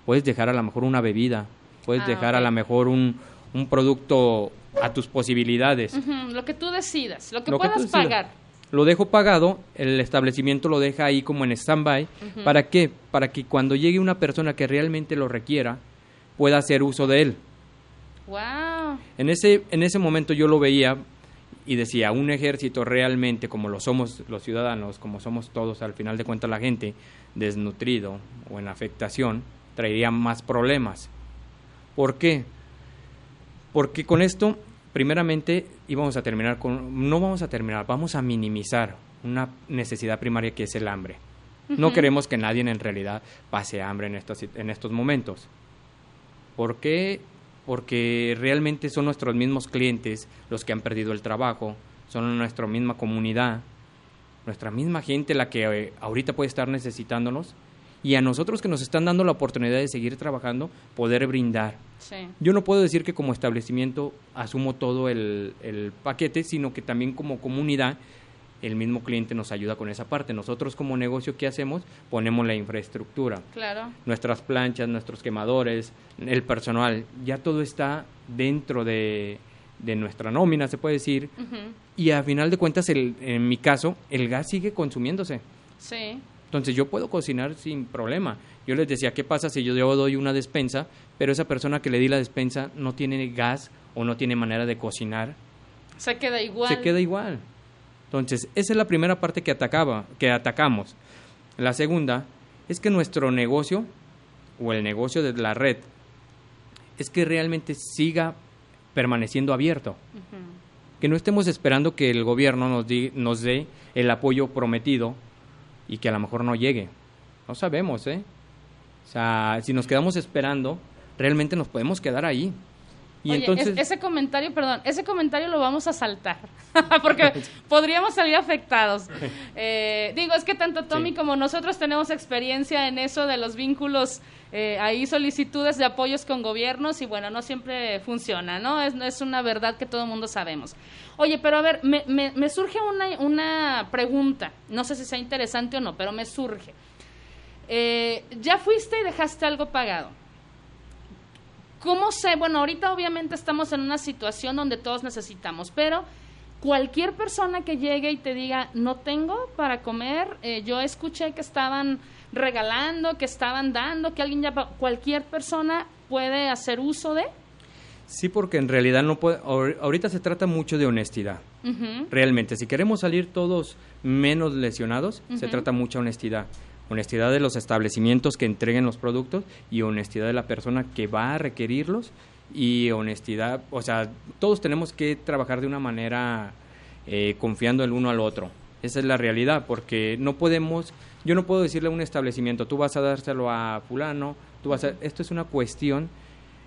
Puedes dejar a lo mejor una bebida, puedes Ah, dejar a lo mejor un, un producto a tus posibilidades. Lo que tú decidas, lo que Lo puedas pagar. Lo dejo pagado, el establecimiento lo deja ahí como en stand-by. ¿Para qué? Para que cuando llegue una persona que realmente lo requiera, pueda hacer uso de él. Wow. En ese, en ese momento yo lo veía y decía, un ejército realmente, como lo somos los ciudadanos, como somos todos, al final de cuentas la gente, desnutrido o en afectación, traería más problemas. ¿Por qué? Porque con esto, primeramente, íbamos a terminar con, no vamos a terminar, vamos a minimizar una necesidad primaria que es el hambre. No queremos que nadie en realidad pase hambre en estos, en estos momentos. ¿Por qué? Porque realmente son nuestros mismos clientes los que han perdido el trabajo, son nuestra misma comunidad, nuestra misma gente la que eh, ahorita puede estar necesitándonos y a nosotros que nos están dando la oportunidad de seguir trabajando, poder brindar. Sí. Yo no puedo decir que como establecimiento asumo todo el, el paquete, sino que también como comunidad el mismo cliente nos ayuda con esa parte. Nosotros como negocio, ¿qué hacemos? Ponemos la infraestructura Claro. nuestras planchas, nuestros quemadores, el personal, ya todo está dentro de, de nuestra nómina, se puede decir, y a final de cuentas, el, en mi caso, el gas sigue consumiéndose. Sí. Entonces yo puedo cocinar sin problema. Yo les decía, ¿qué pasa si yo, yo doy una despensa, pero esa persona que le di la despensa no tiene gas o no tiene manera de cocinar? Se queda igual. se queda igual. Entonces, esa es la primera parte que atacaba, que atacamos. La segunda es que nuestro negocio o el negocio de la red es que realmente siga permaneciendo abierto. Que no estemos esperando que el gobierno nos, di- nos dé el apoyo prometido y que a lo mejor no llegue. No sabemos, ¿eh? O sea, si nos quedamos esperando, realmente nos podemos quedar ahí. Y Oye, entonces... es- ese comentario, perdón, ese comentario lo vamos a saltar, (laughs) porque (laughs) podríamos salir afectados. (laughs) Eh, digo, es que tanto Tommy Sí. como nosotros tenemos experiencia en eso de los vínculos, eh, ahí solicitudes de apoyos con gobiernos y bueno, no siempre funciona, ¿no? Es, es una verdad que todo el mundo sabemos. Oye, pero a ver, me, me, me surge una, una pregunta, no sé si sea interesante o no, pero me surge. Eh, ya fuiste y dejaste algo pagado. ¿Cómo sé? Bueno, ahorita obviamente estamos en una situación donde todos necesitamos, pero cualquier persona que llegue y te diga, no tengo para comer, eh, yo escuché que estaban regalando, que estaban dando, que alguien ya... Cualquier persona puede hacer uso de... Sí, porque en realidad no puede, ahor- ahorita se trata mucho de honestidad. Realmente, si queremos salir todos menos lesionados, se trata mucha honestidad. Honestidad de los establecimientos que entreguen los productos y honestidad de la persona que va a requerirlos y honestidad, o sea, todos tenemos que trabajar de una manera eh, confiando el uno al otro. Esa es la realidad, porque no podemos, yo no puedo decirle a un establecimiento, tú vas a dárselo a fulano, tú vas a, esto es una cuestión,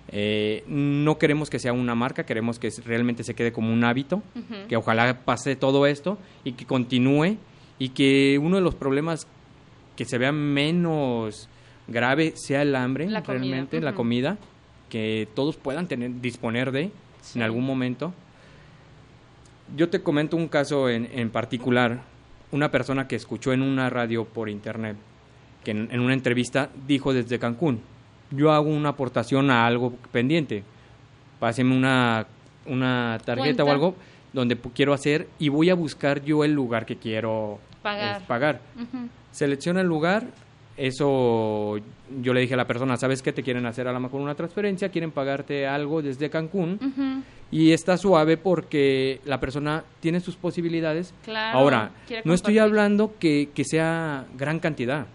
eh, no queremos que sea una marca, queremos que realmente se quede como un hábito, que ojalá pase todo esto y que continúe y que uno de los problemas que se vea menos grave sea el hambre La comida, realmente la comida que todos puedan tener disponer de Sí. en algún momento yo te comento un caso en, en particular una persona que escuchó en una radio por internet que en, en una entrevista dijo desde Cancún yo hago una aportación a algo pendiente páseme una una tarjeta Cuenta. o algo donde quiero hacer y voy a buscar yo el lugar que quiero Pagar. es pagar. Ujú. Selecciona el lugar, eso yo le dije a la persona, ¿sabes qué? Te quieren hacer a lo mejor una transferencia, quieren pagarte algo desde Cancún y está suave porque la persona tiene sus posibilidades. Claro, Ahora, no estoy hablando que, que sea gran cantidad,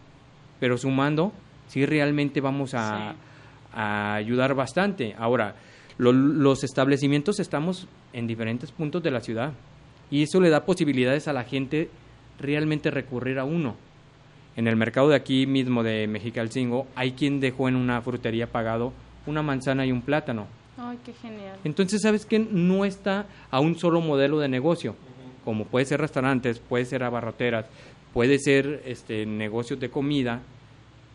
pero sumando, sí realmente vamos a, Sí. a ayudar bastante. Ahora, lo- los establecimientos estamos en diferentes puntos de la ciudad y eso le da posibilidades a la gente realmente recurrir a uno. En el mercado de aquí mismo de Mexicalcingo hay quien dejó en una frutería pagado una manzana y un plátano. Ay, qué genial. Entonces, ¿sabes qué? No está a un solo modelo de negocio, como puede ser restaurantes, puede ser abarroteras, puede ser este, negocios de comida.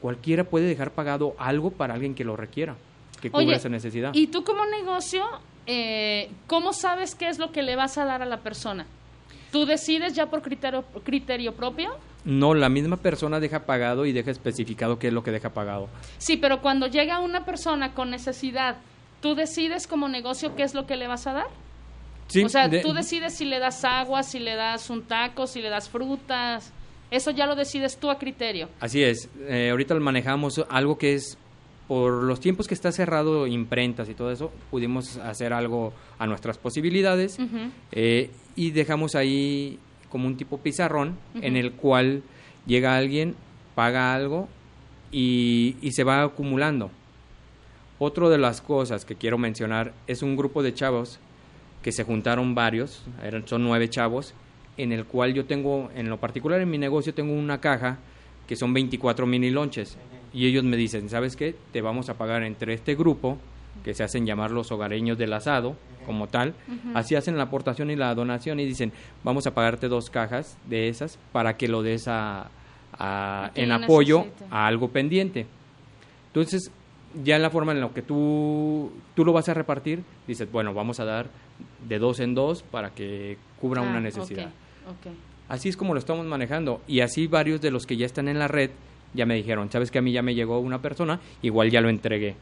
Cualquiera puede dejar pagado algo para alguien que lo requiera, que cubra esa necesidad. Y tú como negocio, eh, ¿cómo sabes qué es lo que le vas a dar a la persona? ¿Tú decides ya por criterio, criterio propio? No, la misma persona deja pagado y deja especificado qué es lo que deja pagado. Sí, pero cuando llega una persona con necesidad, ¿tú decides como negocio qué es lo que le vas a dar? Sí, o sea, de- tú decides si le das agua, si le das un taco, si le das frutas. Eso ya lo decides tú a criterio. Así es. Eh, ahorita manejamos algo que es, por los tiempos que está cerrado imprentas y todo eso, pudimos hacer algo a nuestras posibilidades eh, y dejamos ahí como un tipo pizarrón en el cual llega alguien, paga algo y, y se va acumulando. Otro de las cosas que quiero mencionar es un grupo de chavos que se juntaron varios, eran, son nueve chavos, en el cual yo tengo, en lo particular en mi negocio, tengo una caja que son 24 mini lonches. Y ellos me dicen, ¿sabes qué? Te vamos a pagar entre este grupo, que se hacen llamar los hogareños del asado, como tal. Así hacen la aportación y la donación y dicen, vamos a pagarte dos cajas de esas para que lo des a, en apoyo a algo pendiente. Entonces, ya en la forma en la que tú, tú lo vas a repartir, dices, bueno, vamos a dar de dos en dos para que cubra Ah, una necesidad. ok. Así es como lo estamos manejando. Y así varios de los que ya están en la red ya me dijeron, sabes que a mí ya me llegó una persona, igual ya lo entregué.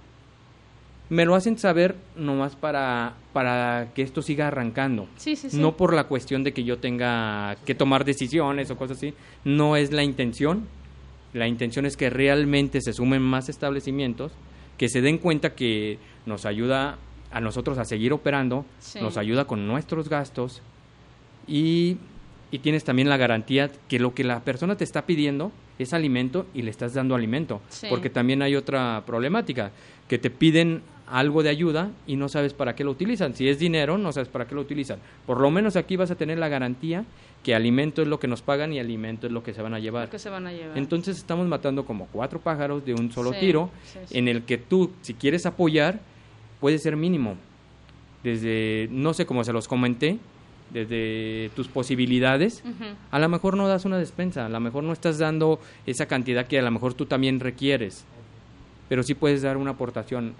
Me lo hacen saber nomás para, para que esto siga arrancando. Sí, sí, sí. No por la cuestión de que yo tenga que tomar decisiones o cosas así. No es la intención. La intención es que realmente se sumen más establecimientos, que se den cuenta que nos ayuda a nosotros a seguir operando, nos ayuda con nuestros gastos y, y tienes también la garantía que lo que la persona te está pidiendo es alimento y le estás dando alimento. Sí. Porque también hay otra problemática, que te piden algo de ayuda y no sabes para qué lo utilizan. Si es dinero, no sabes para qué lo utilizan. Por lo menos aquí vas a tener la garantía que alimento es lo que nos pagan y alimento es lo que se van a llevar. que se van a llevar. Entonces estamos matando como cuatro pájaros de un solo Sí, tiro, sí, sí. en el que tú, si quieres apoyar, puede ser mínimo. Desde, no sé cómo se los comenté, desde tus posibilidades, a lo mejor no das una despensa, a lo mejor no estás dando esa cantidad que a lo mejor tú también requieres, pero sí puedes dar una aportación.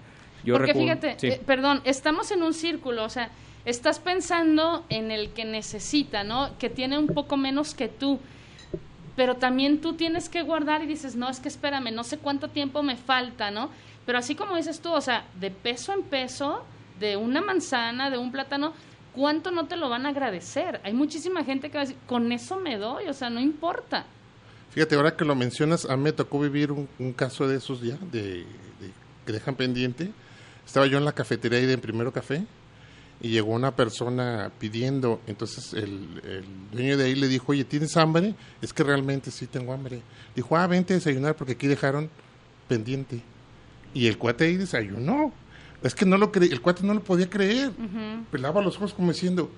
Yo Porque recu- fíjate, sí. eh, perdón, estamos en un círculo, o sea, estás pensando en el que necesita, ¿no? Que tiene un poco menos que tú. Pero también tú tienes que guardar y dices, no, es que espérame, no sé cuánto tiempo me falta, ¿no? Pero así como dices tú, o sea, de peso en peso, de una manzana, de un plátano, ¿cuánto no te lo van a agradecer? Hay muchísima gente que va a decir, con eso me doy, o sea, no importa. Fíjate, ahora que lo mencionas, a mí me tocó vivir un, caso de esos ya, de, de- que dejan pendiente. Estaba yo en la cafetería ahí de Primero Café y llegó una persona pidiendo, entonces el, el dueño de ahí le dijo, oye, ¿tienes hambre? Es que realmente sí tengo hambre. Dijo, ah, vente a desayunar porque aquí dejaron pendiente. Y el cuate ahí desayunó. Es que no lo cre el cuate no lo podía creer. Pelaba los ojos como diciendo,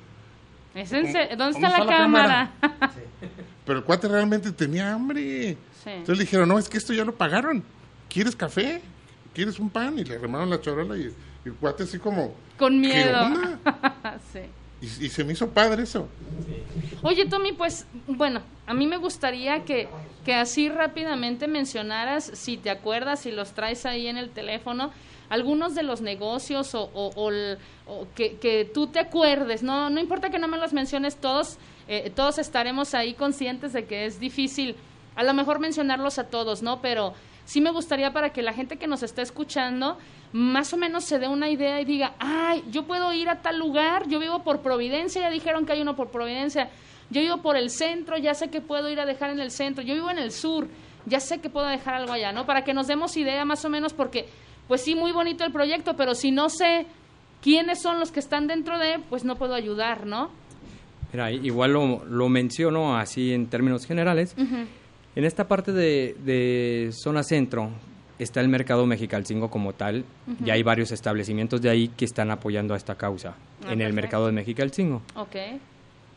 Es en ¿Cómo- se- ¿Dónde está la, cámara? (laughs) pero el cuate realmente tenía hambre. Sí. Entonces le dijeron, no, es que esto ya lo pagaron. ¿Quieres café? ¿Quieres un pan? Y le remaron la charola y, y el cuate así como... Con ¿qué miedo. onda? (laughs) sí. Y, se me hizo padre eso. Oye, Tommy, pues, bueno, a mí me gustaría que, que así rápidamente mencionaras, si te acuerdas, si los traes ahí en el teléfono, algunos de los negocios o, o- o que, que tú te acuerdes, no, no importa que no me los menciones todos, eh, todos estaremos ahí conscientes de que es difícil, a lo mejor mencionarlos a todos, ¿no? Pero sí me gustaría para que la gente que nos está escuchando más o menos se dé una idea y diga, ay, yo puedo ir a tal lugar, yo vivo por Providencia, ya dijeron que hay uno por Providencia, Yo vivo por el centro, ya sé que puedo ir a dejar en el centro. Yo vivo en el sur, ya sé que puedo dejar algo allá, ¿no? Para que nos demos idea más o menos, porque, pues sí, muy bonito el proyecto, pero si no sé quiénes son los que están dentro de, pues no puedo ayudar, ¿no? Mira, igual lo, lo menciono así en términos generales. En esta parte de, de, zona centro está el mercado Mexicalcingo como tal. y hay varios establecimientos de ahí que están apoyando a esta causa Ah, en el mercado de Mexicalcingo. Ok.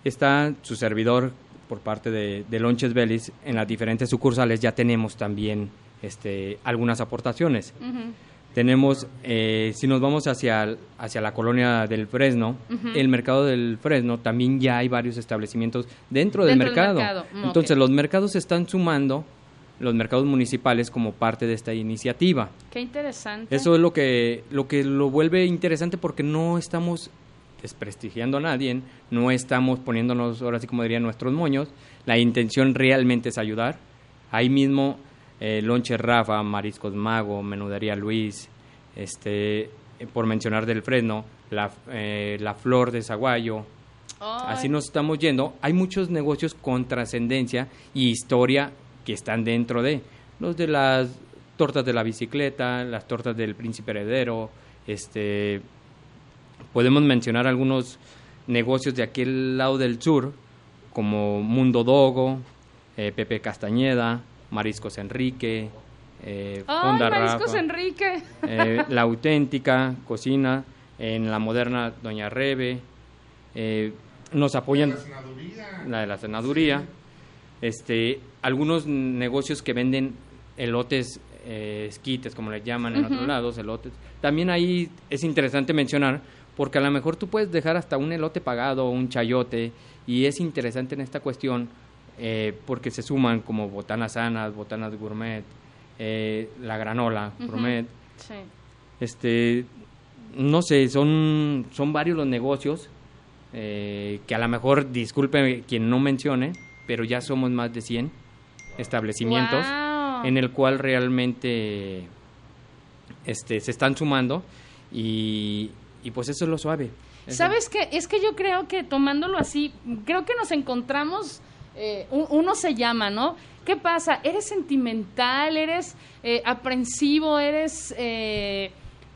Está su servidor por parte de, de Lonches Belis. En las diferentes sucursales ya tenemos también este, algunas aportaciones. Tenemos, eh, si nos vamos hacia, hacia la colonia del Fresno, el mercado del Fresno también ya hay varios establecimientos dentro del Dentro del mercado. mercado, mm, Entonces los mercados se están sumando, los mercados municipales como parte de esta iniciativa. Qué interesante. Eso es lo que, lo que lo vuelve interesante porque no estamos desprestigiando a nadie, no estamos poniéndonos, ahora sí como dirían, nuestros moños. La intención realmente es ayudar. Ahí mismo, eh, Lonche Rafa, Mariscos Mago, Menudería Luis, este, eh, por mencionar del Fresno, la, eh, la Flor de Zaguayo, Ay, Así nos estamos yendo. Hay muchos negocios con trascendencia y historia que están dentro de los de las tortas de la bicicleta, las tortas del príncipe heredero, este podemos mencionar algunos negocios de aquel lado del sur como Mundo Dogo, eh, Pepe Castañeda, Mariscos Enrique, eh, Fonda Mariscos Rafa, Enrique. (laughs) eh, La Auténtica, Cocina, en la moderna Doña Rebe, eh, nos apoyan La senaduría. la de la senaduría, este, algunos negocios que venden elotes, eh, esquites, como les llaman en otros lados, elotes. También ahí es interesante mencionar, porque a lo mejor tú puedes dejar hasta un elote pagado, un chayote, y es interesante en esta cuestión eh, porque se suman como botanas sanas, botanas gourmet, eh, la granola gourmet, Sí. este no sé son son varios los negocios eh, que a lo mejor disculpe quien no mencione pero ya somos más de 100 establecimientos en el cual realmente este se están sumando y, y pues eso es lo suave ¿Sabes qué? Es que yo creo que tomándolo así, creo que nos encontramos, eh, un- uno se llama, ¿no? ¿Qué pasa? ¿Eres sentimental? ¿Eres eh, aprensivo? ¿Eres... eh,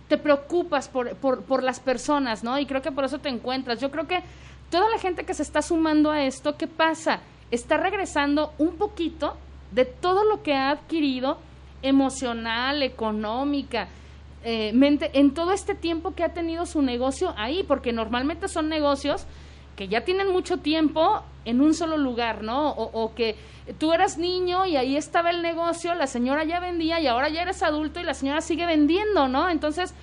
te preocupas por, por, por las personas, ¿no? Y creo que por eso te encuentras. Yo creo que toda la gente que se está sumando a esto, ¿qué pasa? Está regresando un poquito de todo lo que ha adquirido emocional, económica, eh, mente, en todo este tiempo que ha tenido su negocio ahí, porque normalmente son negocios que ya tienen mucho tiempo en un solo lugar, ¿no? O, o que tú eras niño y ahí estaba el negocio, la señora ya vendía y ahora ya eres adulto y la señora sigue vendiendo, ¿no? Entonces,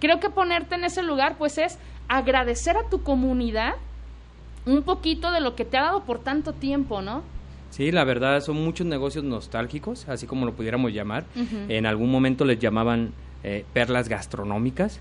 creo que ponerte en ese lugar, pues es agradecer a tu comunidad un poquito de lo que te ha dado por tanto tiempo, ¿no? Sí, la verdad son muchos negocios nostálgicos, así como lo pudiéramos llamar. En algún momento les llamaban eh, perlas gastronómicas.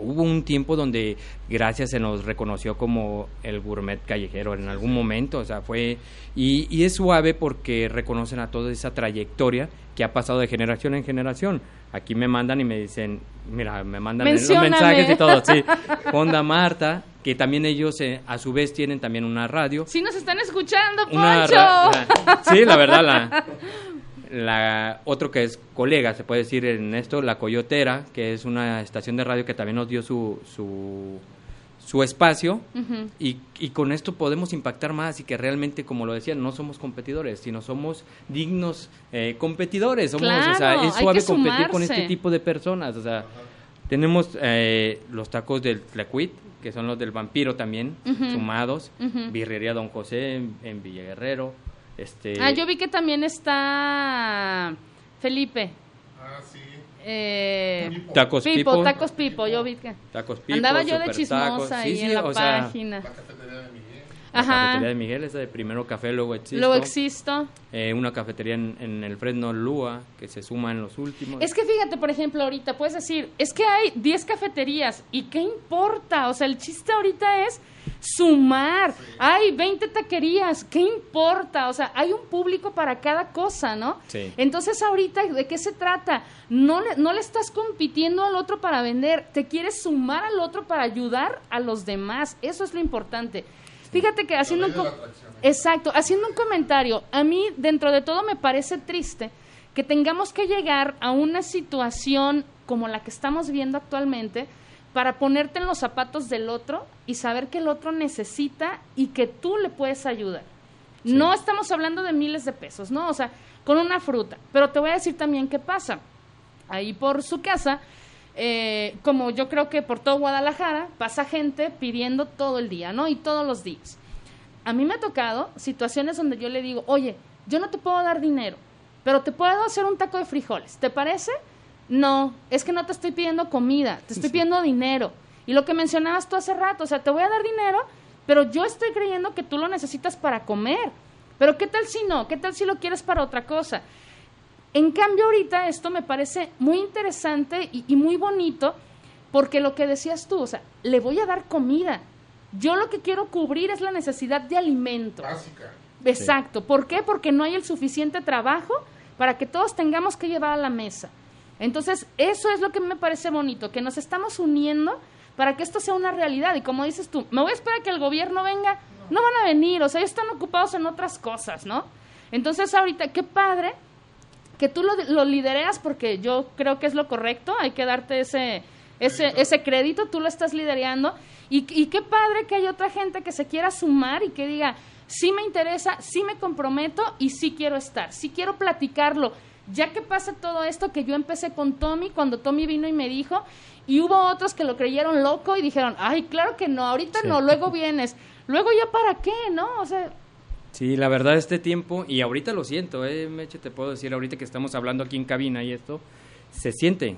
Hubo un tiempo donde gracias se nos reconoció como el gourmet callejero en algún momento, o sea, fue y, y es suave porque reconocen a toda esa trayectoria que ha pasado de generación en generación. Aquí me mandan y me dicen, mira, me mandan los mensajes y todo, sí. (laughs) Honda Marta, que también ellos eh, a su vez tienen también una radio, Sí nos están escuchando, una Poncho. la- sí, la verdad, la, (laughs) la otro que es colega, se puede decir en esto, la Coyotera, que es una estación de radio que también nos dio su, su, su espacio y, y con esto podemos impactar más y que realmente, como lo decía, no somos competidores, sino somos dignos eh, competidores. Somos, o sea, es suave competir con este tipo de personas. O sea, tenemos eh, los tacos del Tlacuit, que son los del vampiro también, sumados. Birrería Don José en, en Villa Guerrero. Este, Ah, yo vi que también está Felipe. Ah, sí. Eh, Pipo. Tacos Pipo, Pipo. tacos Pipo, yo vi que... Tacos Pipo, Andaba yo de chismosa Tacos. ahí Sí, en sí, la o sea, página. La cafetería de Miguel. La Ajá. cafetería de Miguel, esa de primero café, luego existo. Luego existo. Eh, una cafetería en, en el Fresno Lua, que se suma en los últimos. Es que fíjate, por ejemplo, ahorita puedes decir, es que hay 10 cafeterías y qué importa, o sea, el chiste ahorita es sumar. Hay 20 taquerías, ¿qué importa? O sea, hay un público para cada cosa, ¿no? Sí. Entonces ahorita, ¿de qué se trata? No le, no le estás compitiendo al otro para vender, te quieres sumar al otro para ayudar a los demás. Eso es lo importante. Fíjate que haciendo un exacto, haciendo un comentario, a mí dentro de todo me parece triste que tengamos que llegar a una situación como la que estamos viendo actualmente para ponerte en los zapatos del otro y saber que el otro necesita y que tú le puedes ayudar. No estamos hablando de miles de pesos, ¿no? O sea, con una fruta. Pero te voy a decir también qué pasa. Ahí por su casa, eh, como yo creo que por todo Guadalajara, pasa gente pidiendo todo el día, ¿no? Y todos los días. A mí me ha tocado situaciones donde yo le digo, oye, yo no te puedo dar dinero, pero te puedo hacer un taco de frijoles. ¿Te parece? No, es que no te estoy pidiendo comida, te estoy pidiendo dinero. Y lo que mencionabas tú hace rato, o sea, te voy a dar dinero, pero yo estoy creyendo que tú lo necesitas para comer. Pero ¿qué tal si no? ¿Qué tal si lo quieres para otra cosa? En cambio, ahorita esto me parece muy interesante y, muy bonito porque lo que decías tú, o sea, le voy a dar comida. Yo lo que quiero cubrir es la necesidad de alimento. Básica. Exacto. ¿Por qué? Porque no hay el suficiente trabajo para que todos tengamos que llevar a la mesa. Entonces, eso es lo que me parece bonito, que nos estamos uniendo para que esto sea una realidad. Y como dices tú, me voy a esperar a que el gobierno venga. No van a venir, o sea, ellos están ocupados en otras cosas, ¿no? Entonces, ahorita, qué padre que tú lo, lo lidereas porque yo creo que es lo correcto, hay que darte ese, ese, ese crédito, tú lo estás liderando. Y, y qué padre que hay otra gente que se quiera sumar y que diga, sí me interesa, sí me comprometo y sí quiero estar, sí quiero platicarlo. Ya que pasa todo esto, que yo empecé con Tommy, cuando Tommy vino y me dijo, y hubo otros que lo creyeron loco y dijeron, ay, claro que no, ahorita no, luego vienes. Luego ya para qué, ¿no? O sea... Sí, la verdad este tiempo, y ahorita lo siento, eh, Meche, te puedo decir ahorita que estamos hablando aquí en cabina y esto, se siente,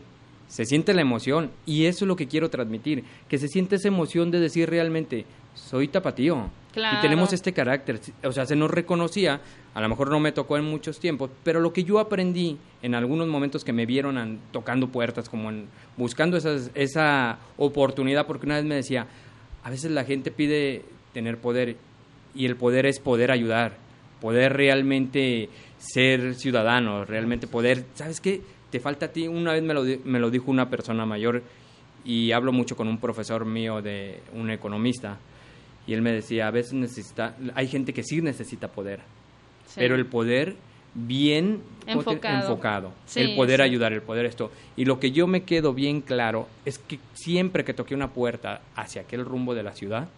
se siente la emoción, y eso es lo que quiero transmitir, que se siente esa emoción de decir realmente, soy tapatío, y tenemos este carácter, o sea, se nos reconocía, a lo mejor no me tocó en muchos tiempos, pero lo que yo aprendí en algunos momentos que me vieron tocando puertas, como en, buscando esas, esa oportunidad, porque una vez me decía, a veces la gente pide tener poder y el poder es poder ayudar, poder realmente ser ciudadano, realmente poder, ¿sabes qué? Te falta a ti, una vez me lo, me lo dijo una persona mayor y hablo mucho con un profesor mío de un economista y él me decía, a veces necesita, hay gente que sí necesita poder, pero el poder bien enfocado, el poder ayudar, el poder esto. Y lo que yo me quedo bien claro es que siempre que toqué una puerta hacia aquel rumbo de la ciudad,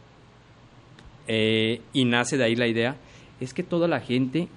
eh, y nace de ahí la idea, es que toda la gente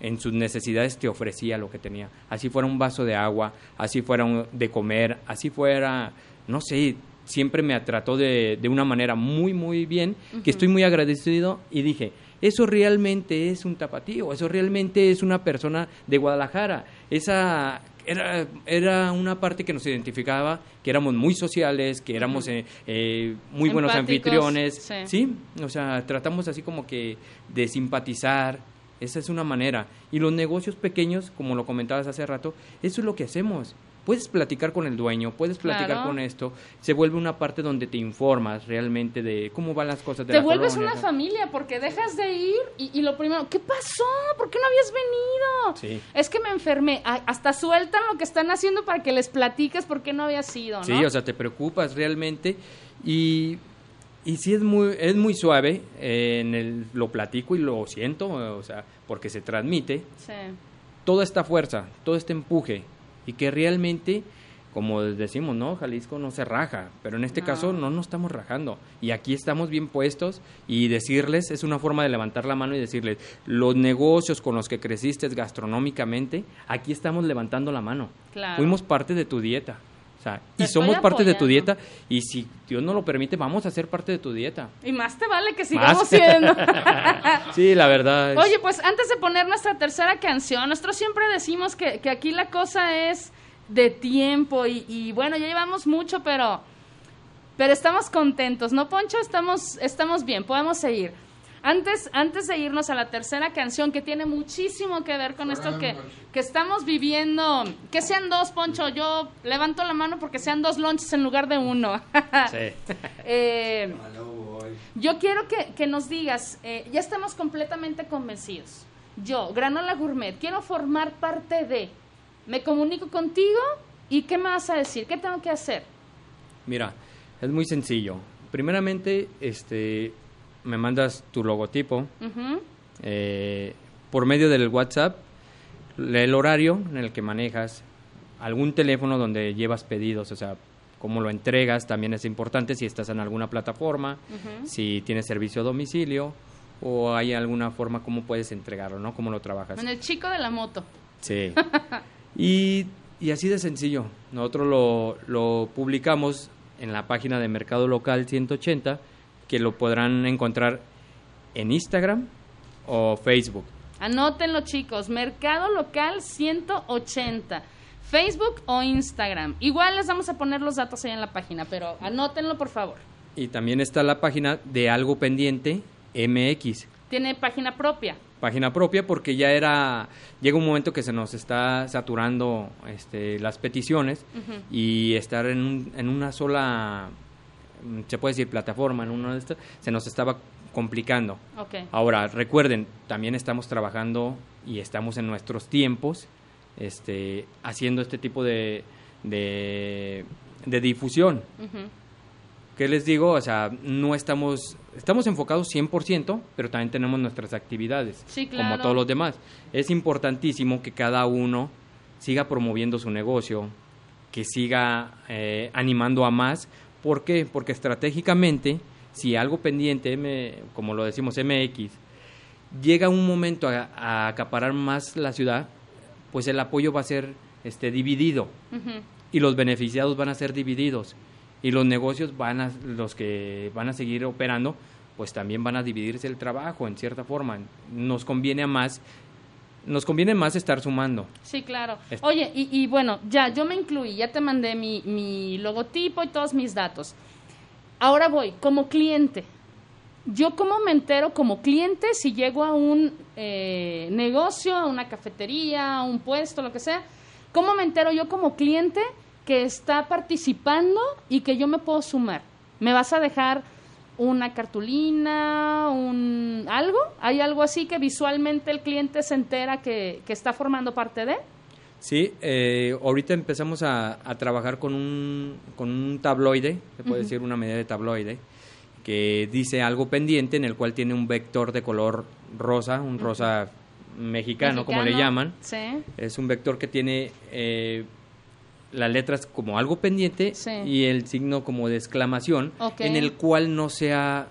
en sus necesidades te ofrecía lo que tenía. Así fuera un vaso de agua, así fuera de comer, así fuera, no sé, siempre me trató de, de una manera muy, muy bien, que estoy muy agradecido y dije, eso realmente es un tapatío, eso realmente es una persona de Guadalajara, esa era, era una parte que nos identificaba, que éramos muy sociales, que éramos eh, eh, muy buenos anfitriones, sí. o sea, tratamos así como que de simpatizar, esa es una manera. Y los negocios pequeños, como lo comentabas hace rato, eso es lo que hacemos puedes platicar con el dueño, puedes platicar con esto, se vuelve una parte donde te informas realmente de cómo van las cosas de te vuelves una familia porque dejas de ir y, lo primero, ¿qué pasó? ¿Por qué no habías venido? Sí. Es que me enfermé, hasta sueltan lo que están haciendo para que les platiques por qué no habías ido, ¿no? Sí, o sea, te preocupas realmente y y sí es muy es muy suave en el lo platico y lo siento o sea porque se transmite sí. toda esta fuerza todo este empuje y que realmente, como decimos, ¿no? Jalisco no se raja, pero en este caso no nos estamos rajando y aquí estamos bien puestos y decirles, es una forma de levantar la mano y decirles, los negocios con los que creciste gastronómicamente, aquí estamos levantando la mano. Fuimos parte de tu dieta. Y somos parte de tu dieta y si Dios no lo permite, vamos a ser parte de tu dieta. Y más te vale que sigamos siendo. (laughs) sí, la verdad. Oye, pues antes de poner nuestra tercera canción, nosotros siempre decimos que, que aquí la cosa es de tiempo y, y, bueno, ya llevamos mucho, pero, pero estamos contentos, ¿no, Poncho? Estamos, estamos bien, podemos seguir. Antes, antes de irnos a la tercera canción, que tiene muchísimo que ver con esto que, que estamos viviendo, que sean dos, Poncho, yo levanto la mano porque sean dos lonches en lugar de uno. (laughs) sí. Eh, yo quiero que, que nos digas, eh, ya estamos completamente convencidos. Yo, Granola Gourmet, quiero formar parte de, me comunico contigo y ¿qué me vas a decir? ¿Qué tengo que hacer? Mira, es muy sencillo. Primeramente, este, me mandas tu logotipo eh, por medio del WhatsApp, el horario en el que manejas, algún teléfono donde llevas pedidos, o sea, cómo lo entregas también es importante si estás en alguna plataforma, si tienes servicio a domicilio o hay alguna forma cómo puedes entregarlo, ¿no? Cómo lo trabajas. En el chico de la moto. Sí. (laughs) y, y así de sencillo. Nosotros lo, lo publicamos en la página de Mercado Local 180, que lo podrán encontrar en Instagram o Facebook. Anótenlo, chicos. Mercado Local 180. Facebook o Instagram. Igual les vamos a poner los datos ahí en la página, pero anótenlo, por favor. Y también está la página de Algo Pendiente MX. Tiene página propia. Página propia porque ya era, llega un momento que se nos está saturando este, las peticiones y estar en, un- en una sola, se puede decir plataforma, en una de estas, se nos estaba complicando. Ahora, recuerden, también estamos trabajando y estamos en nuestros tiempos este, haciendo este tipo de, de, de difusión. ¿Qué les digo? O sea, no estamos, estamos enfocados 100%, pero también tenemos nuestras actividades, Sí, como todos los demás. Es importantísimo que cada uno siga promoviendo su negocio, que siga eh, animando a más. ¿Por qué? Porque estratégicamente, si algo pendiente, M- como lo decimos MX, llega un momento a, a acaparar más la ciudad, pues el apoyo va a ser este, dividido. Y los beneficiados van a ser divididos. Y los negocios van a los que van a seguir operando pues también van a dividirse el trabajo en cierta forma. Nos conviene a más nos conviene más estar sumando Sí, claro. Oye, y, y bueno, ya, yo me incluí, ya te mandé mi, mi logotipo y todos mis datos. Ahora voy, como cliente. Yo cómo me entero como cliente si llego a un eh, negocio, a una cafetería, a un puesto, lo que sea. ¿Cómo me entero yo como cliente que está participando y que yo me puedo sumar? ¿Me vas a dejar una cartulina, un algo? ¿Hay algo así que visualmente el cliente se entera que, que está formando parte de? sí eh, ahorita empezamos a, a trabajar con un con un tabloide se puede decir una medida de tabloide que dice algo pendiente en el cual tiene un vector de color rosa un rosa mexicano, como le llaman Sí. Es un vector que tiene eh, las letras como algo pendiente Sí. y el signo como de exclamación, en el cual no sea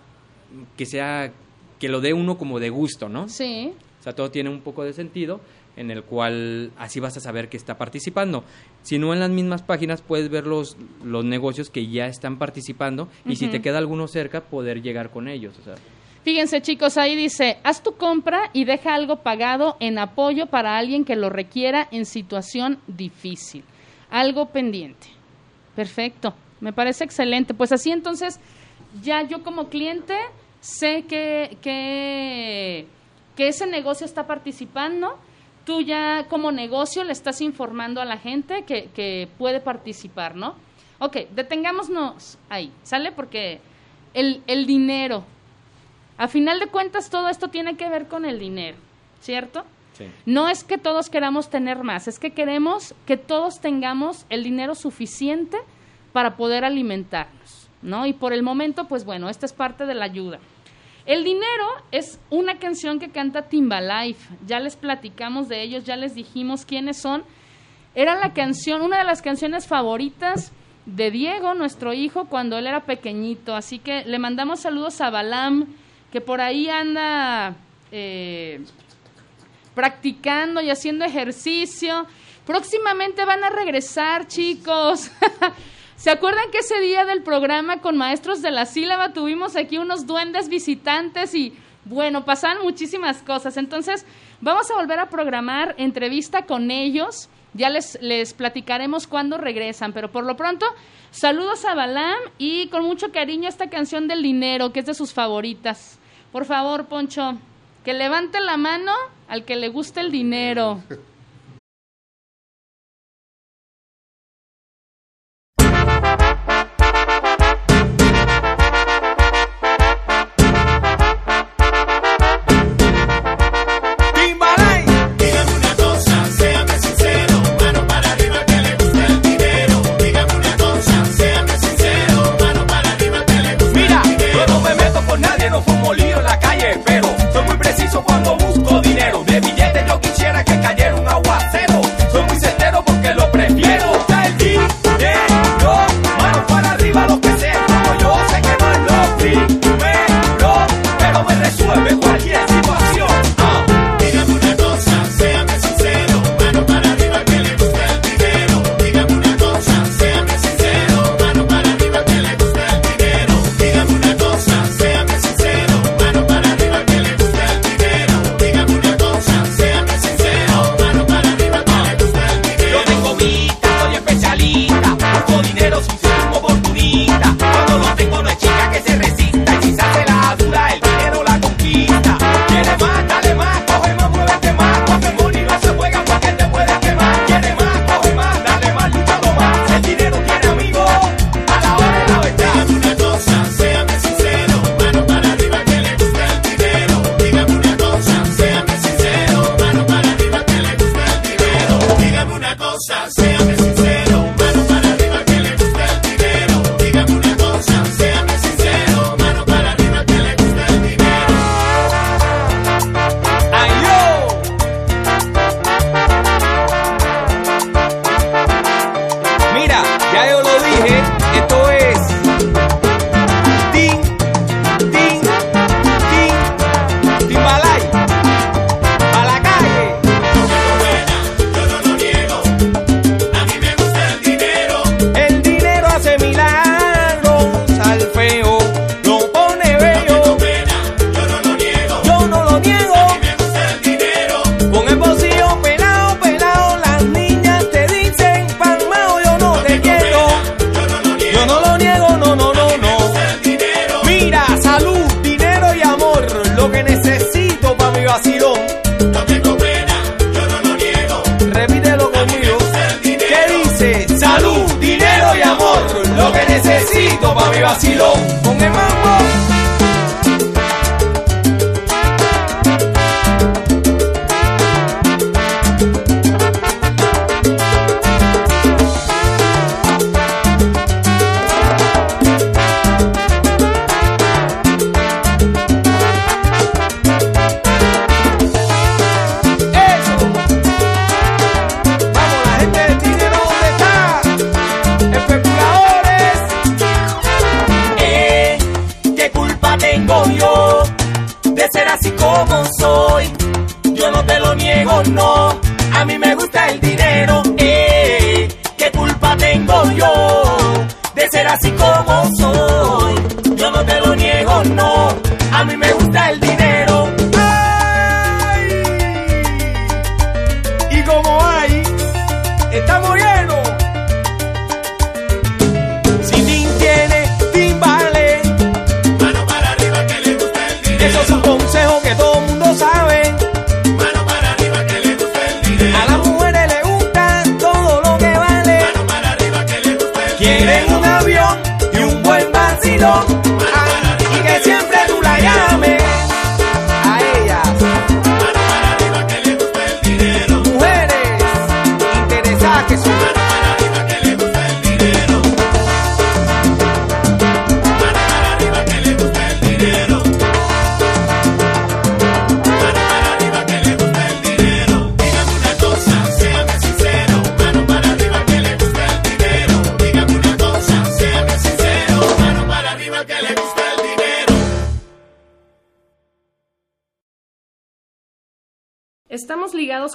que sea que lo dé uno como de gusto, ¿no? Sí. O sea, todo tiene un poco de sentido en el cual así vas a saber que está participando. Si no en las mismas páginas puedes ver los, los negocios que ya están participando y si te queda alguno cerca poder llegar con ellos. O sea, Fíjense chicos, ahí dice, haz tu compra y deja algo pagado en apoyo para alguien que lo requiera en situación difícil. Algo pendiente. Perfecto, me parece excelente. Pues así entonces, ya yo como cliente sé que, que, ese negocio está participando. Tú ya como negocio le estás informando a la gente que, que puede participar, ¿no? Ok, detengámonos ahí, ¿sale? Porque el, el dinero, a final de cuentas, todo esto tiene que ver con el dinero, ¿cierto? No es que todos queramos tener más, es que queremos que todos tengamos el dinero suficiente para poder alimentarnos, ¿no? Y por el momento, pues bueno, esta es parte de la ayuda. El dinero es una canción que canta Timbalife. Ya les platicamos de ellos, ya les dijimos quiénes son. Era la canción, una de las canciones favoritas de Diego, nuestro hijo, cuando él era pequeñito. Así que le mandamos saludos a Balam, que por ahí anda eh, practicando y haciendo ejercicio. Próximamente van a regresar, chicos. (laughs) ¿Se acuerdan que ese día del programa con maestros de la sílaba tuvimos aquí unos duendes visitantes y bueno, pasaban muchísimas cosas? Entonces, vamos a volver a programar entrevista con ellos. Ya les, les platicaremos cuándo regresan, pero por lo pronto, saludos a Balam y con mucho cariño esta canción del dinero, que es de sus favoritas. Por favor, Poncho, que levante la mano al que le guste el dinero. (laughs)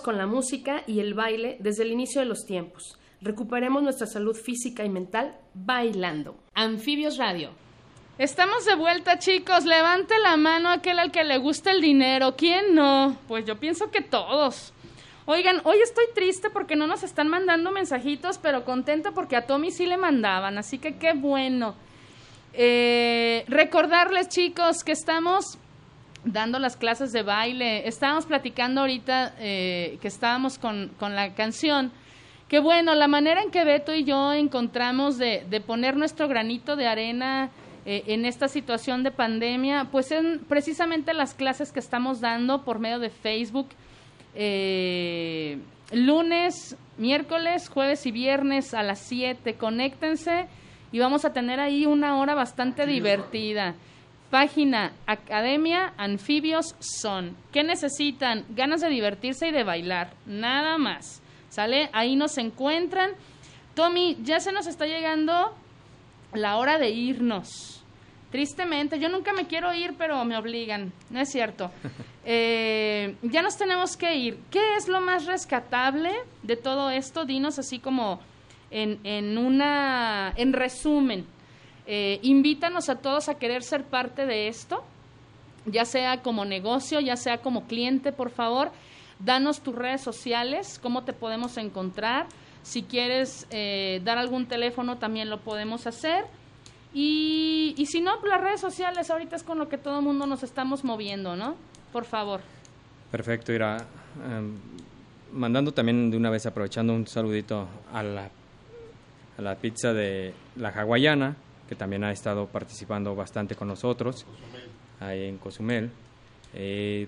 con la música y el baile desde el inicio de los tiempos. Recuperemos nuestra salud física y mental bailando. Anfibios Radio. Estamos de vuelta, chicos. Levante la mano aquel al que le gusta el dinero. ¿Quién no? Pues yo pienso que todos. Oigan, hoy estoy triste porque no nos están mandando mensajitos, pero contenta porque a Tommy sí le mandaban, así que qué bueno. Eh, recordarles, chicos, que estamos dando las clases de baile. Estábamos platicando ahorita eh, que estábamos con, con la canción. Que bueno, la manera en que Beto y yo encontramos de, de poner nuestro granito de arena eh, en esta situación de pandemia, pues en precisamente las clases que estamos dando por medio de Facebook, eh, lunes, miércoles, jueves y viernes a las 7. Conéctense y vamos a tener ahí una hora bastante divertida. Página Academia Anfibios Son. ¿Qué necesitan? Ganas de divertirse y de bailar. Nada más. ¿Sale? Ahí nos encuentran. Tommy, ya se nos está llegando la hora de irnos. Tristemente, yo nunca me quiero ir, pero me obligan. No es cierto. (laughs) Eh, ya nos tenemos que ir. ¿Qué es lo más rescatable de todo esto? Dinos así como en, en una, en resumen. Eh, invítanos a todos a querer ser parte de esto, ya sea como negocio, ya sea como cliente, por favor. Danos tus redes sociales, cómo te podemos encontrar. Si quieres eh, dar algún teléfono, también lo podemos hacer. Y, y si no, pues las redes sociales ahorita es con lo que todo el mundo nos estamos moviendo, ¿no? Por favor. Perfecto, Ira. Em, mandando también de una vez, aprovechando un saludito a la, a la pizza de la hawaiana, que también ha estado participando bastante con nosotros, ahí en Cozumel. Eh,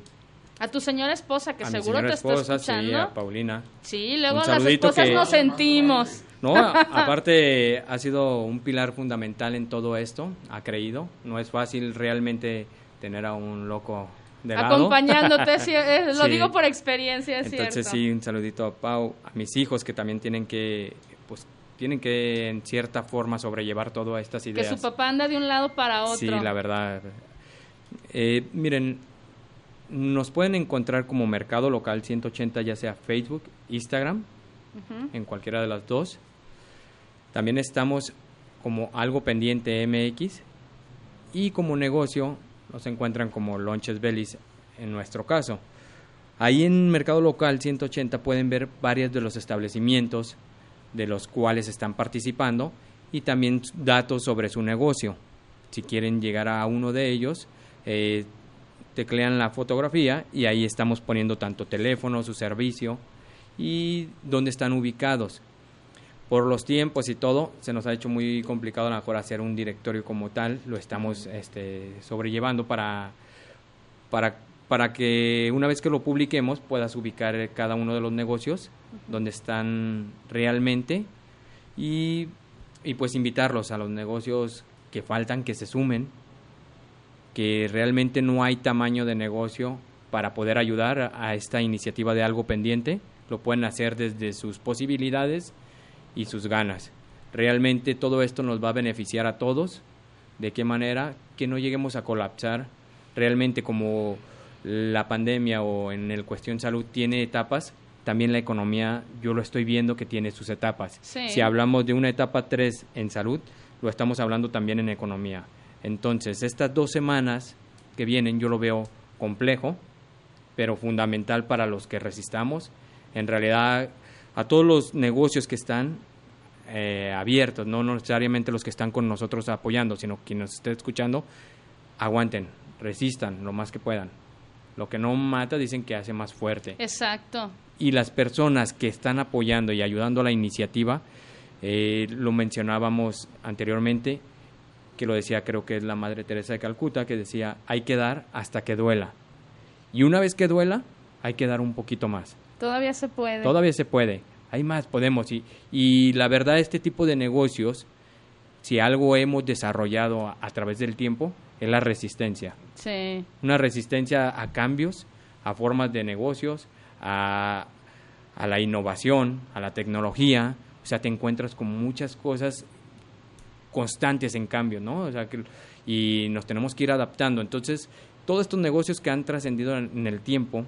A tu señora esposa, que a mi seguro señora te esposa, está sí, escuchando. a Paulina. Sí, luego las esposas que- nos sentimos. No, a- (laughs) aparte ha sido un pilar fundamental en todo esto, ha creído. No es fácil realmente tener a un loco de lado. Acompañándote, sí, (laughs) eh, lo Sí. digo por experiencia, es Entonces cierto. sí, un saludito a Pau, a mis hijos que también tienen que, pues, tienen que en cierta forma sobrellevar todas estas que ideas. su papá anda de un lado para otro. Sí, la verdad. Eh, miren, nos pueden encontrar como Mercado Local 180, ya sea Facebook, Instagram, en cualquiera de las dos. También estamos como Algo Pendiente MX y como negocio nos encuentran como Lonches Belis en nuestro caso. Ahí en Mercado Local 180 pueden ver varios de los establecimientos de los cuales están participando y también datos sobre su negocio. Si quieren llegar a uno de ellos, eh, teclean la fotografía y ahí estamos poniendo tanto teléfono, su servicio y dónde están ubicados. por los tiempos y todo, se nos ha hecho muy complicado a lo mejor hacer un directorio como tal, lo estamos este, sobrellevando para, para, para que una vez que lo publiquemos puedas ubicar cada uno de los negocios donde están realmente y, y pues invitarlos a los negocios que faltan, que se sumen, que realmente no hay tamaño de negocio para poder ayudar a- a esta iniciativa de algo pendiente, lo pueden hacer desde sus posibilidades y sus ganas. Realmente todo esto nos va a beneficiar a todos. ¿De qué manera? Que no lleguemos a colapsar. Realmente como la pandemia o en el cuestión salud tiene etapas, también la economía yo lo estoy viendo que tiene sus etapas. Sí. Si hablamos de una etapa 3 en salud, lo estamos hablando también en economía. Entonces, estas dos semanas que vienen yo lo veo complejo, pero fundamental para los que resistamos. En realidad, a todos los negocios que están eh, abiertos, no necesariamente los que están con nosotros apoyando, sino quien nos esté escuchando, aguanten, resistan lo más que puedan. Lo que no mata dicen que hace más fuerte Exacto. y las personas que están apoyando y ayudando a la iniciativa, eh, lo mencionábamos anteriormente, que lo decía creo que es la Madre Teresa de Calcuta, que decía, hay que dar hasta que duela. Y una vez que duela, hay que dar un poquito más. Todavía se puede. Todavía se puede, hay más, podemos. Y, y la verdad, este tipo de negocios, si algo hemos desarrollado a, a través del tiempo, es la resistencia Sí. una resistencia a cambios, a formas de negocios, a, a la innovación, a la tecnología. O sea, te encuentras con muchas cosas constantes en cambio, ¿no? O sea, que, y nos tenemos que ir adaptando. Entonces, todos estos negocios que han trascendido en, el tiempo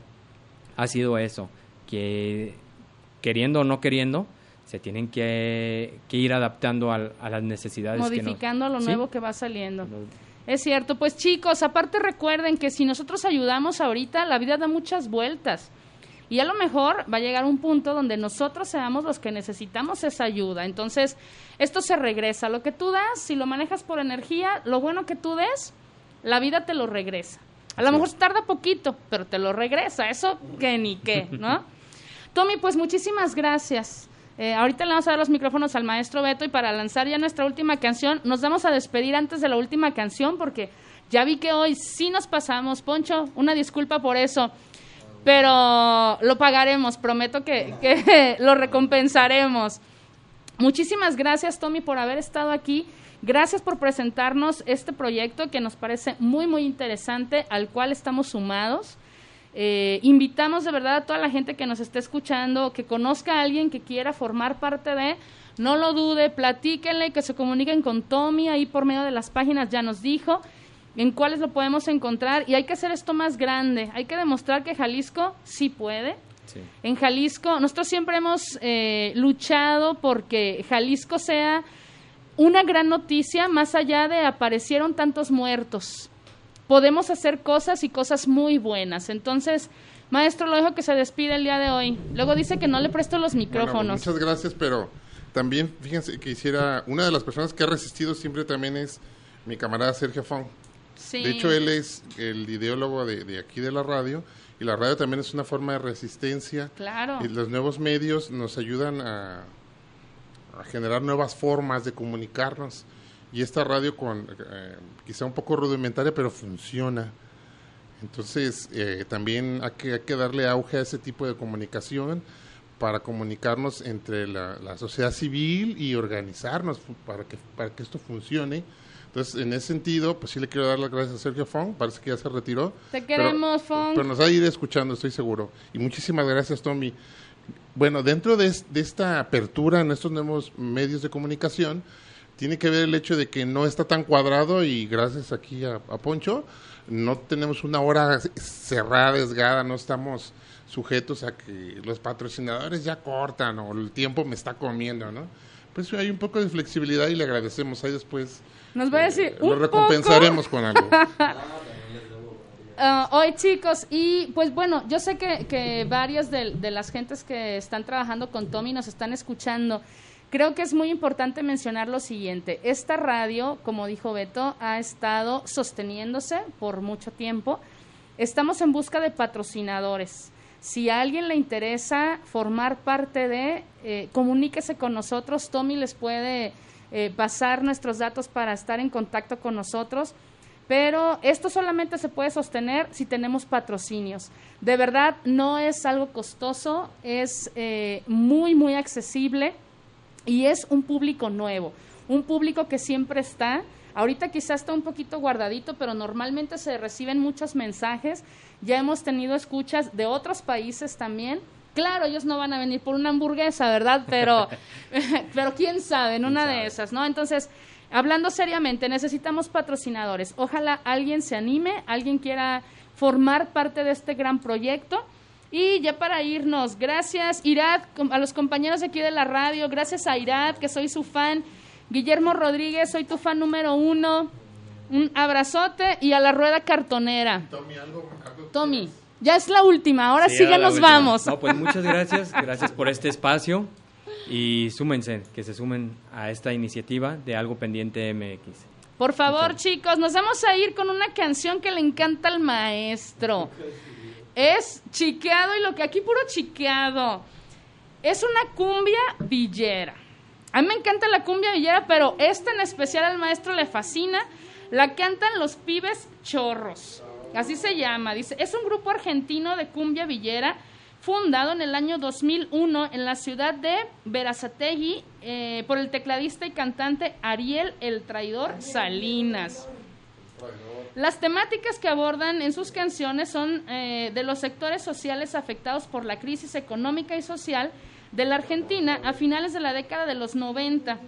ha sido eso, que queriendo o no queriendo, se tienen que, que ir adaptando al- a, las necesidades. que nos- Modificando lo Sí. nuevo que va saliendo. Es cierto, pues chicos, aparte recuerden que si nosotros ayudamos ahorita, la vida da muchas vueltas. Y a lo mejor va a llegar un punto donde nosotros seamos los que necesitamos esa ayuda. Entonces, esto se regresa. Lo que tú das, si lo manejas por energía, lo bueno que tú des, la vida te lo regresa. A lo mejor tarda poquito, pero te lo regresa. Eso que ni qué, ¿no? (laughs) Tommy, pues muchísimas gracias. Eh, ahorita le vamos a dar los micrófonos al maestro Beto y para lanzar ya nuestra última canción, nos vamos a despedir antes de la última canción porque ya vi que hoy sí nos pasamos. Poncho, una disculpa por eso, pero lo pagaremos, prometo que, que (laughs) lo recompensaremos. Muchísimas gracias, Tommy, por haber estado aquí. Gracias por presentarnos este proyecto que nos parece muy, muy interesante, al cual estamos sumados. Eh, invitamos de verdad a toda la gente que nos esté escuchando, que conozca a alguien que quiera formar parte de, no lo dude, platíquenle, que se comuniquen con Tommy ahí por medio de las páginas, ya nos dijo en cuáles lo podemos encontrar y hay que hacer esto más grande, hay que demostrar que Jalisco sí puede. sí. En Jalisco, nosotros siempre hemos eh, luchado porque Jalisco sea una gran noticia, más allá de aparecieron tantos muertos. Podemos hacer cosas y cosas muy buenas. Entonces, maestro, lo dejo que se despide el día de hoy. Luego dice que no le presto los Bueno, micrófonos. muchas gracias, pero también fíjense que hiciera una de las personas que ha resistido siempre también es mi camarada Sergio Fong. Sí. De hecho, él es el ideólogo de, de aquí de la radio y la radio también es una forma de resistencia. Claro. Y los nuevos medios nos ayudan a, a generar nuevas formas de comunicarnos. Y esta radio, con eh, quizá un poco rudimentaria, pero funciona. Entonces, eh, también hay que, hay que darle auge a ese tipo de comunicación para comunicarnos entre la, la sociedad civil y organizarnos para que, para que esto funcione. Entonces, en ese sentido, pues sí le quiero dar las gracias a Sergio Fong, parece que ya se retiró. Te pero- queremos, Fong. Pero nos va a ir escuchando, estoy seguro. Y muchísimas gracias, Tommy. Bueno, dentro de, de esta apertura en estos nuevos medios de comunicación, tiene que ver el hecho de que no está tan cuadrado y gracias aquí a, a Poncho, no tenemos una hora cerrada, desgada, no estamos sujetos a que los patrocinadores ya cortan o el tiempo me está comiendo, ¿no? Pues hay un poco de flexibilidad y le agradecemos. Ahí después Nos va a decir eh, un lo recompensaremos con algo. (laughs) Ah, hoy chicos, y pues bueno, yo sé que, que varias de, de las gentes que están trabajando con Tommy nos están escuchando. Creo que es muy importante mencionar lo siguiente. Esta radio, como dijo Beto, ha estado sosteniéndose por mucho tiempo. Estamos en busca de patrocinadores. Si a alguien le interesa formar parte de, eh, comuníquese con nosotros. Tommy les puede eh, pasar nuestros datos para estar en contacto con nosotros. Pero esto solamente se puede sostener si tenemos patrocinios. De verdad, no es algo costoso, es eh, muy, muy accesible y es un público nuevo, un público que siempre está. Ahorita quizás está un poquito guardadito, pero normalmente se reciben muchos mensajes. Ya hemos tenido escuchas de otros países también. Claro, ellos no van a venir por una hamburguesa, ¿verdad? Pero, (laughs) (laughs) pero quién sabe, en una de esas, ¿no? Entonces, hablando seriamente, necesitamos patrocinadores. Ojalá alguien se anime, alguien quiera formar parte de este gran proyecto. Y ya para irnos, gracias Irad, a los compañeros de aquí de la radio, gracias a Irad, que soy su fan. Guillermo Rodríguez, soy tu fan número uno. Un abrazote y a la rueda cartonera. Tommy, algo, algo Tommy, ya es la última, ahora sí, ya nos última. vamos. No, pues muchas gracias, gracias por este espacio y súmense, que se sumen a esta iniciativa de Algo Pendiente MX. Por favor, chicos, nos vamos a ir con una canción que le encanta al maestro. Es chiqueado y lo que aquí puro chiqueado. Es una cumbia villera. A mí me encanta la cumbia villera, pero esta en especial al maestro le fascina. La cantan los pibes chorros. Así se llama. Dice, es un grupo argentino de cumbia villera fundado en el año 2001 en la ciudad de Verazategui eh, por el tecladista y cantante Ariel el Traidor Salinas. Las temáticas que abordan en sus canciones son eh, de los sectores sociales afectados por la crisis económica y social de la Argentina a finales de la década de los 90.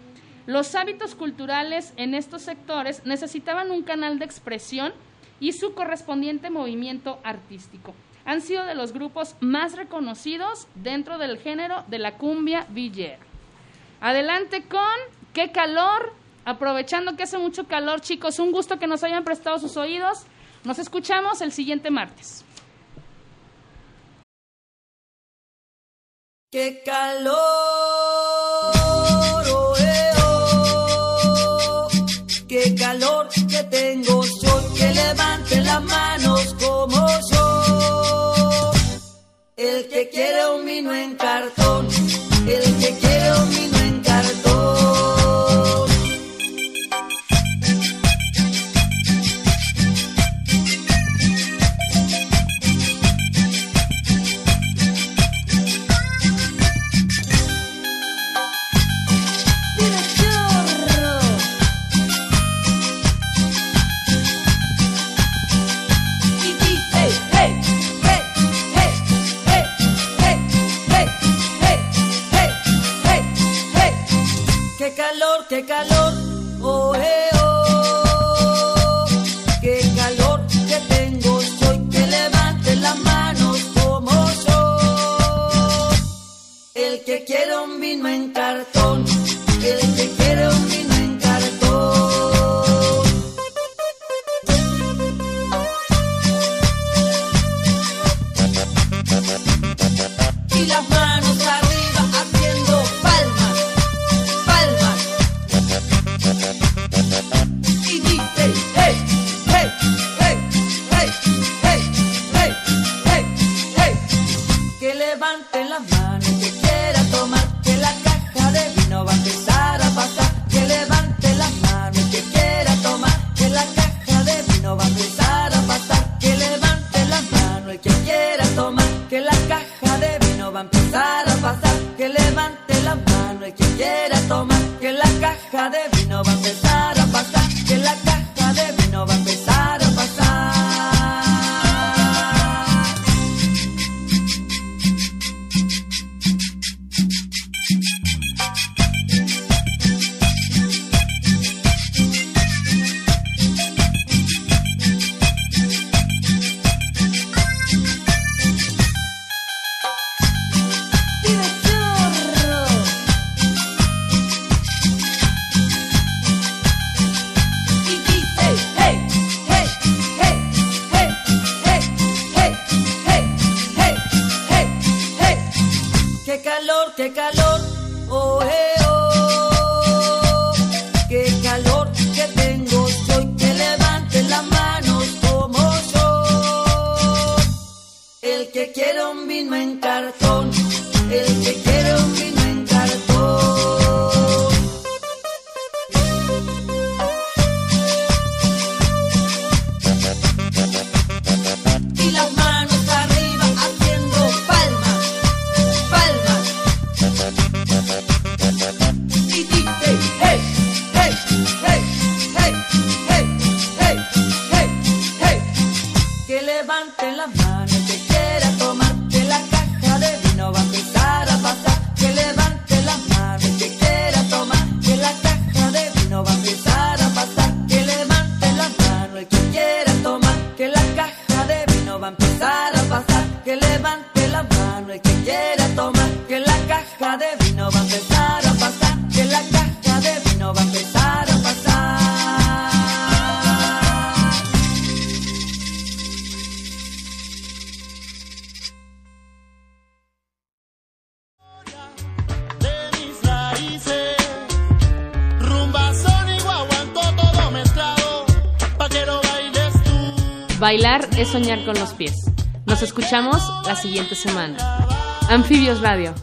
Los hábitos culturales en estos sectores necesitaban un canal de expresión y su correspondiente movimiento artístico. Han sido de los grupos más reconocidos dentro del género de la cumbia villera. Adelante con Qué calor. Aprovechando que hace mucho calor, chicos, un gusto que nos hayan prestado sus oídos. Nos escuchamos el siguiente martes. ¡Qué calor! oh, oh. ¡Qué calor que tengo yo! Que levante las manos como yo. El que quiere un vino en cartón. El que quiere un vino la siguiente semana. Anfibios Radio.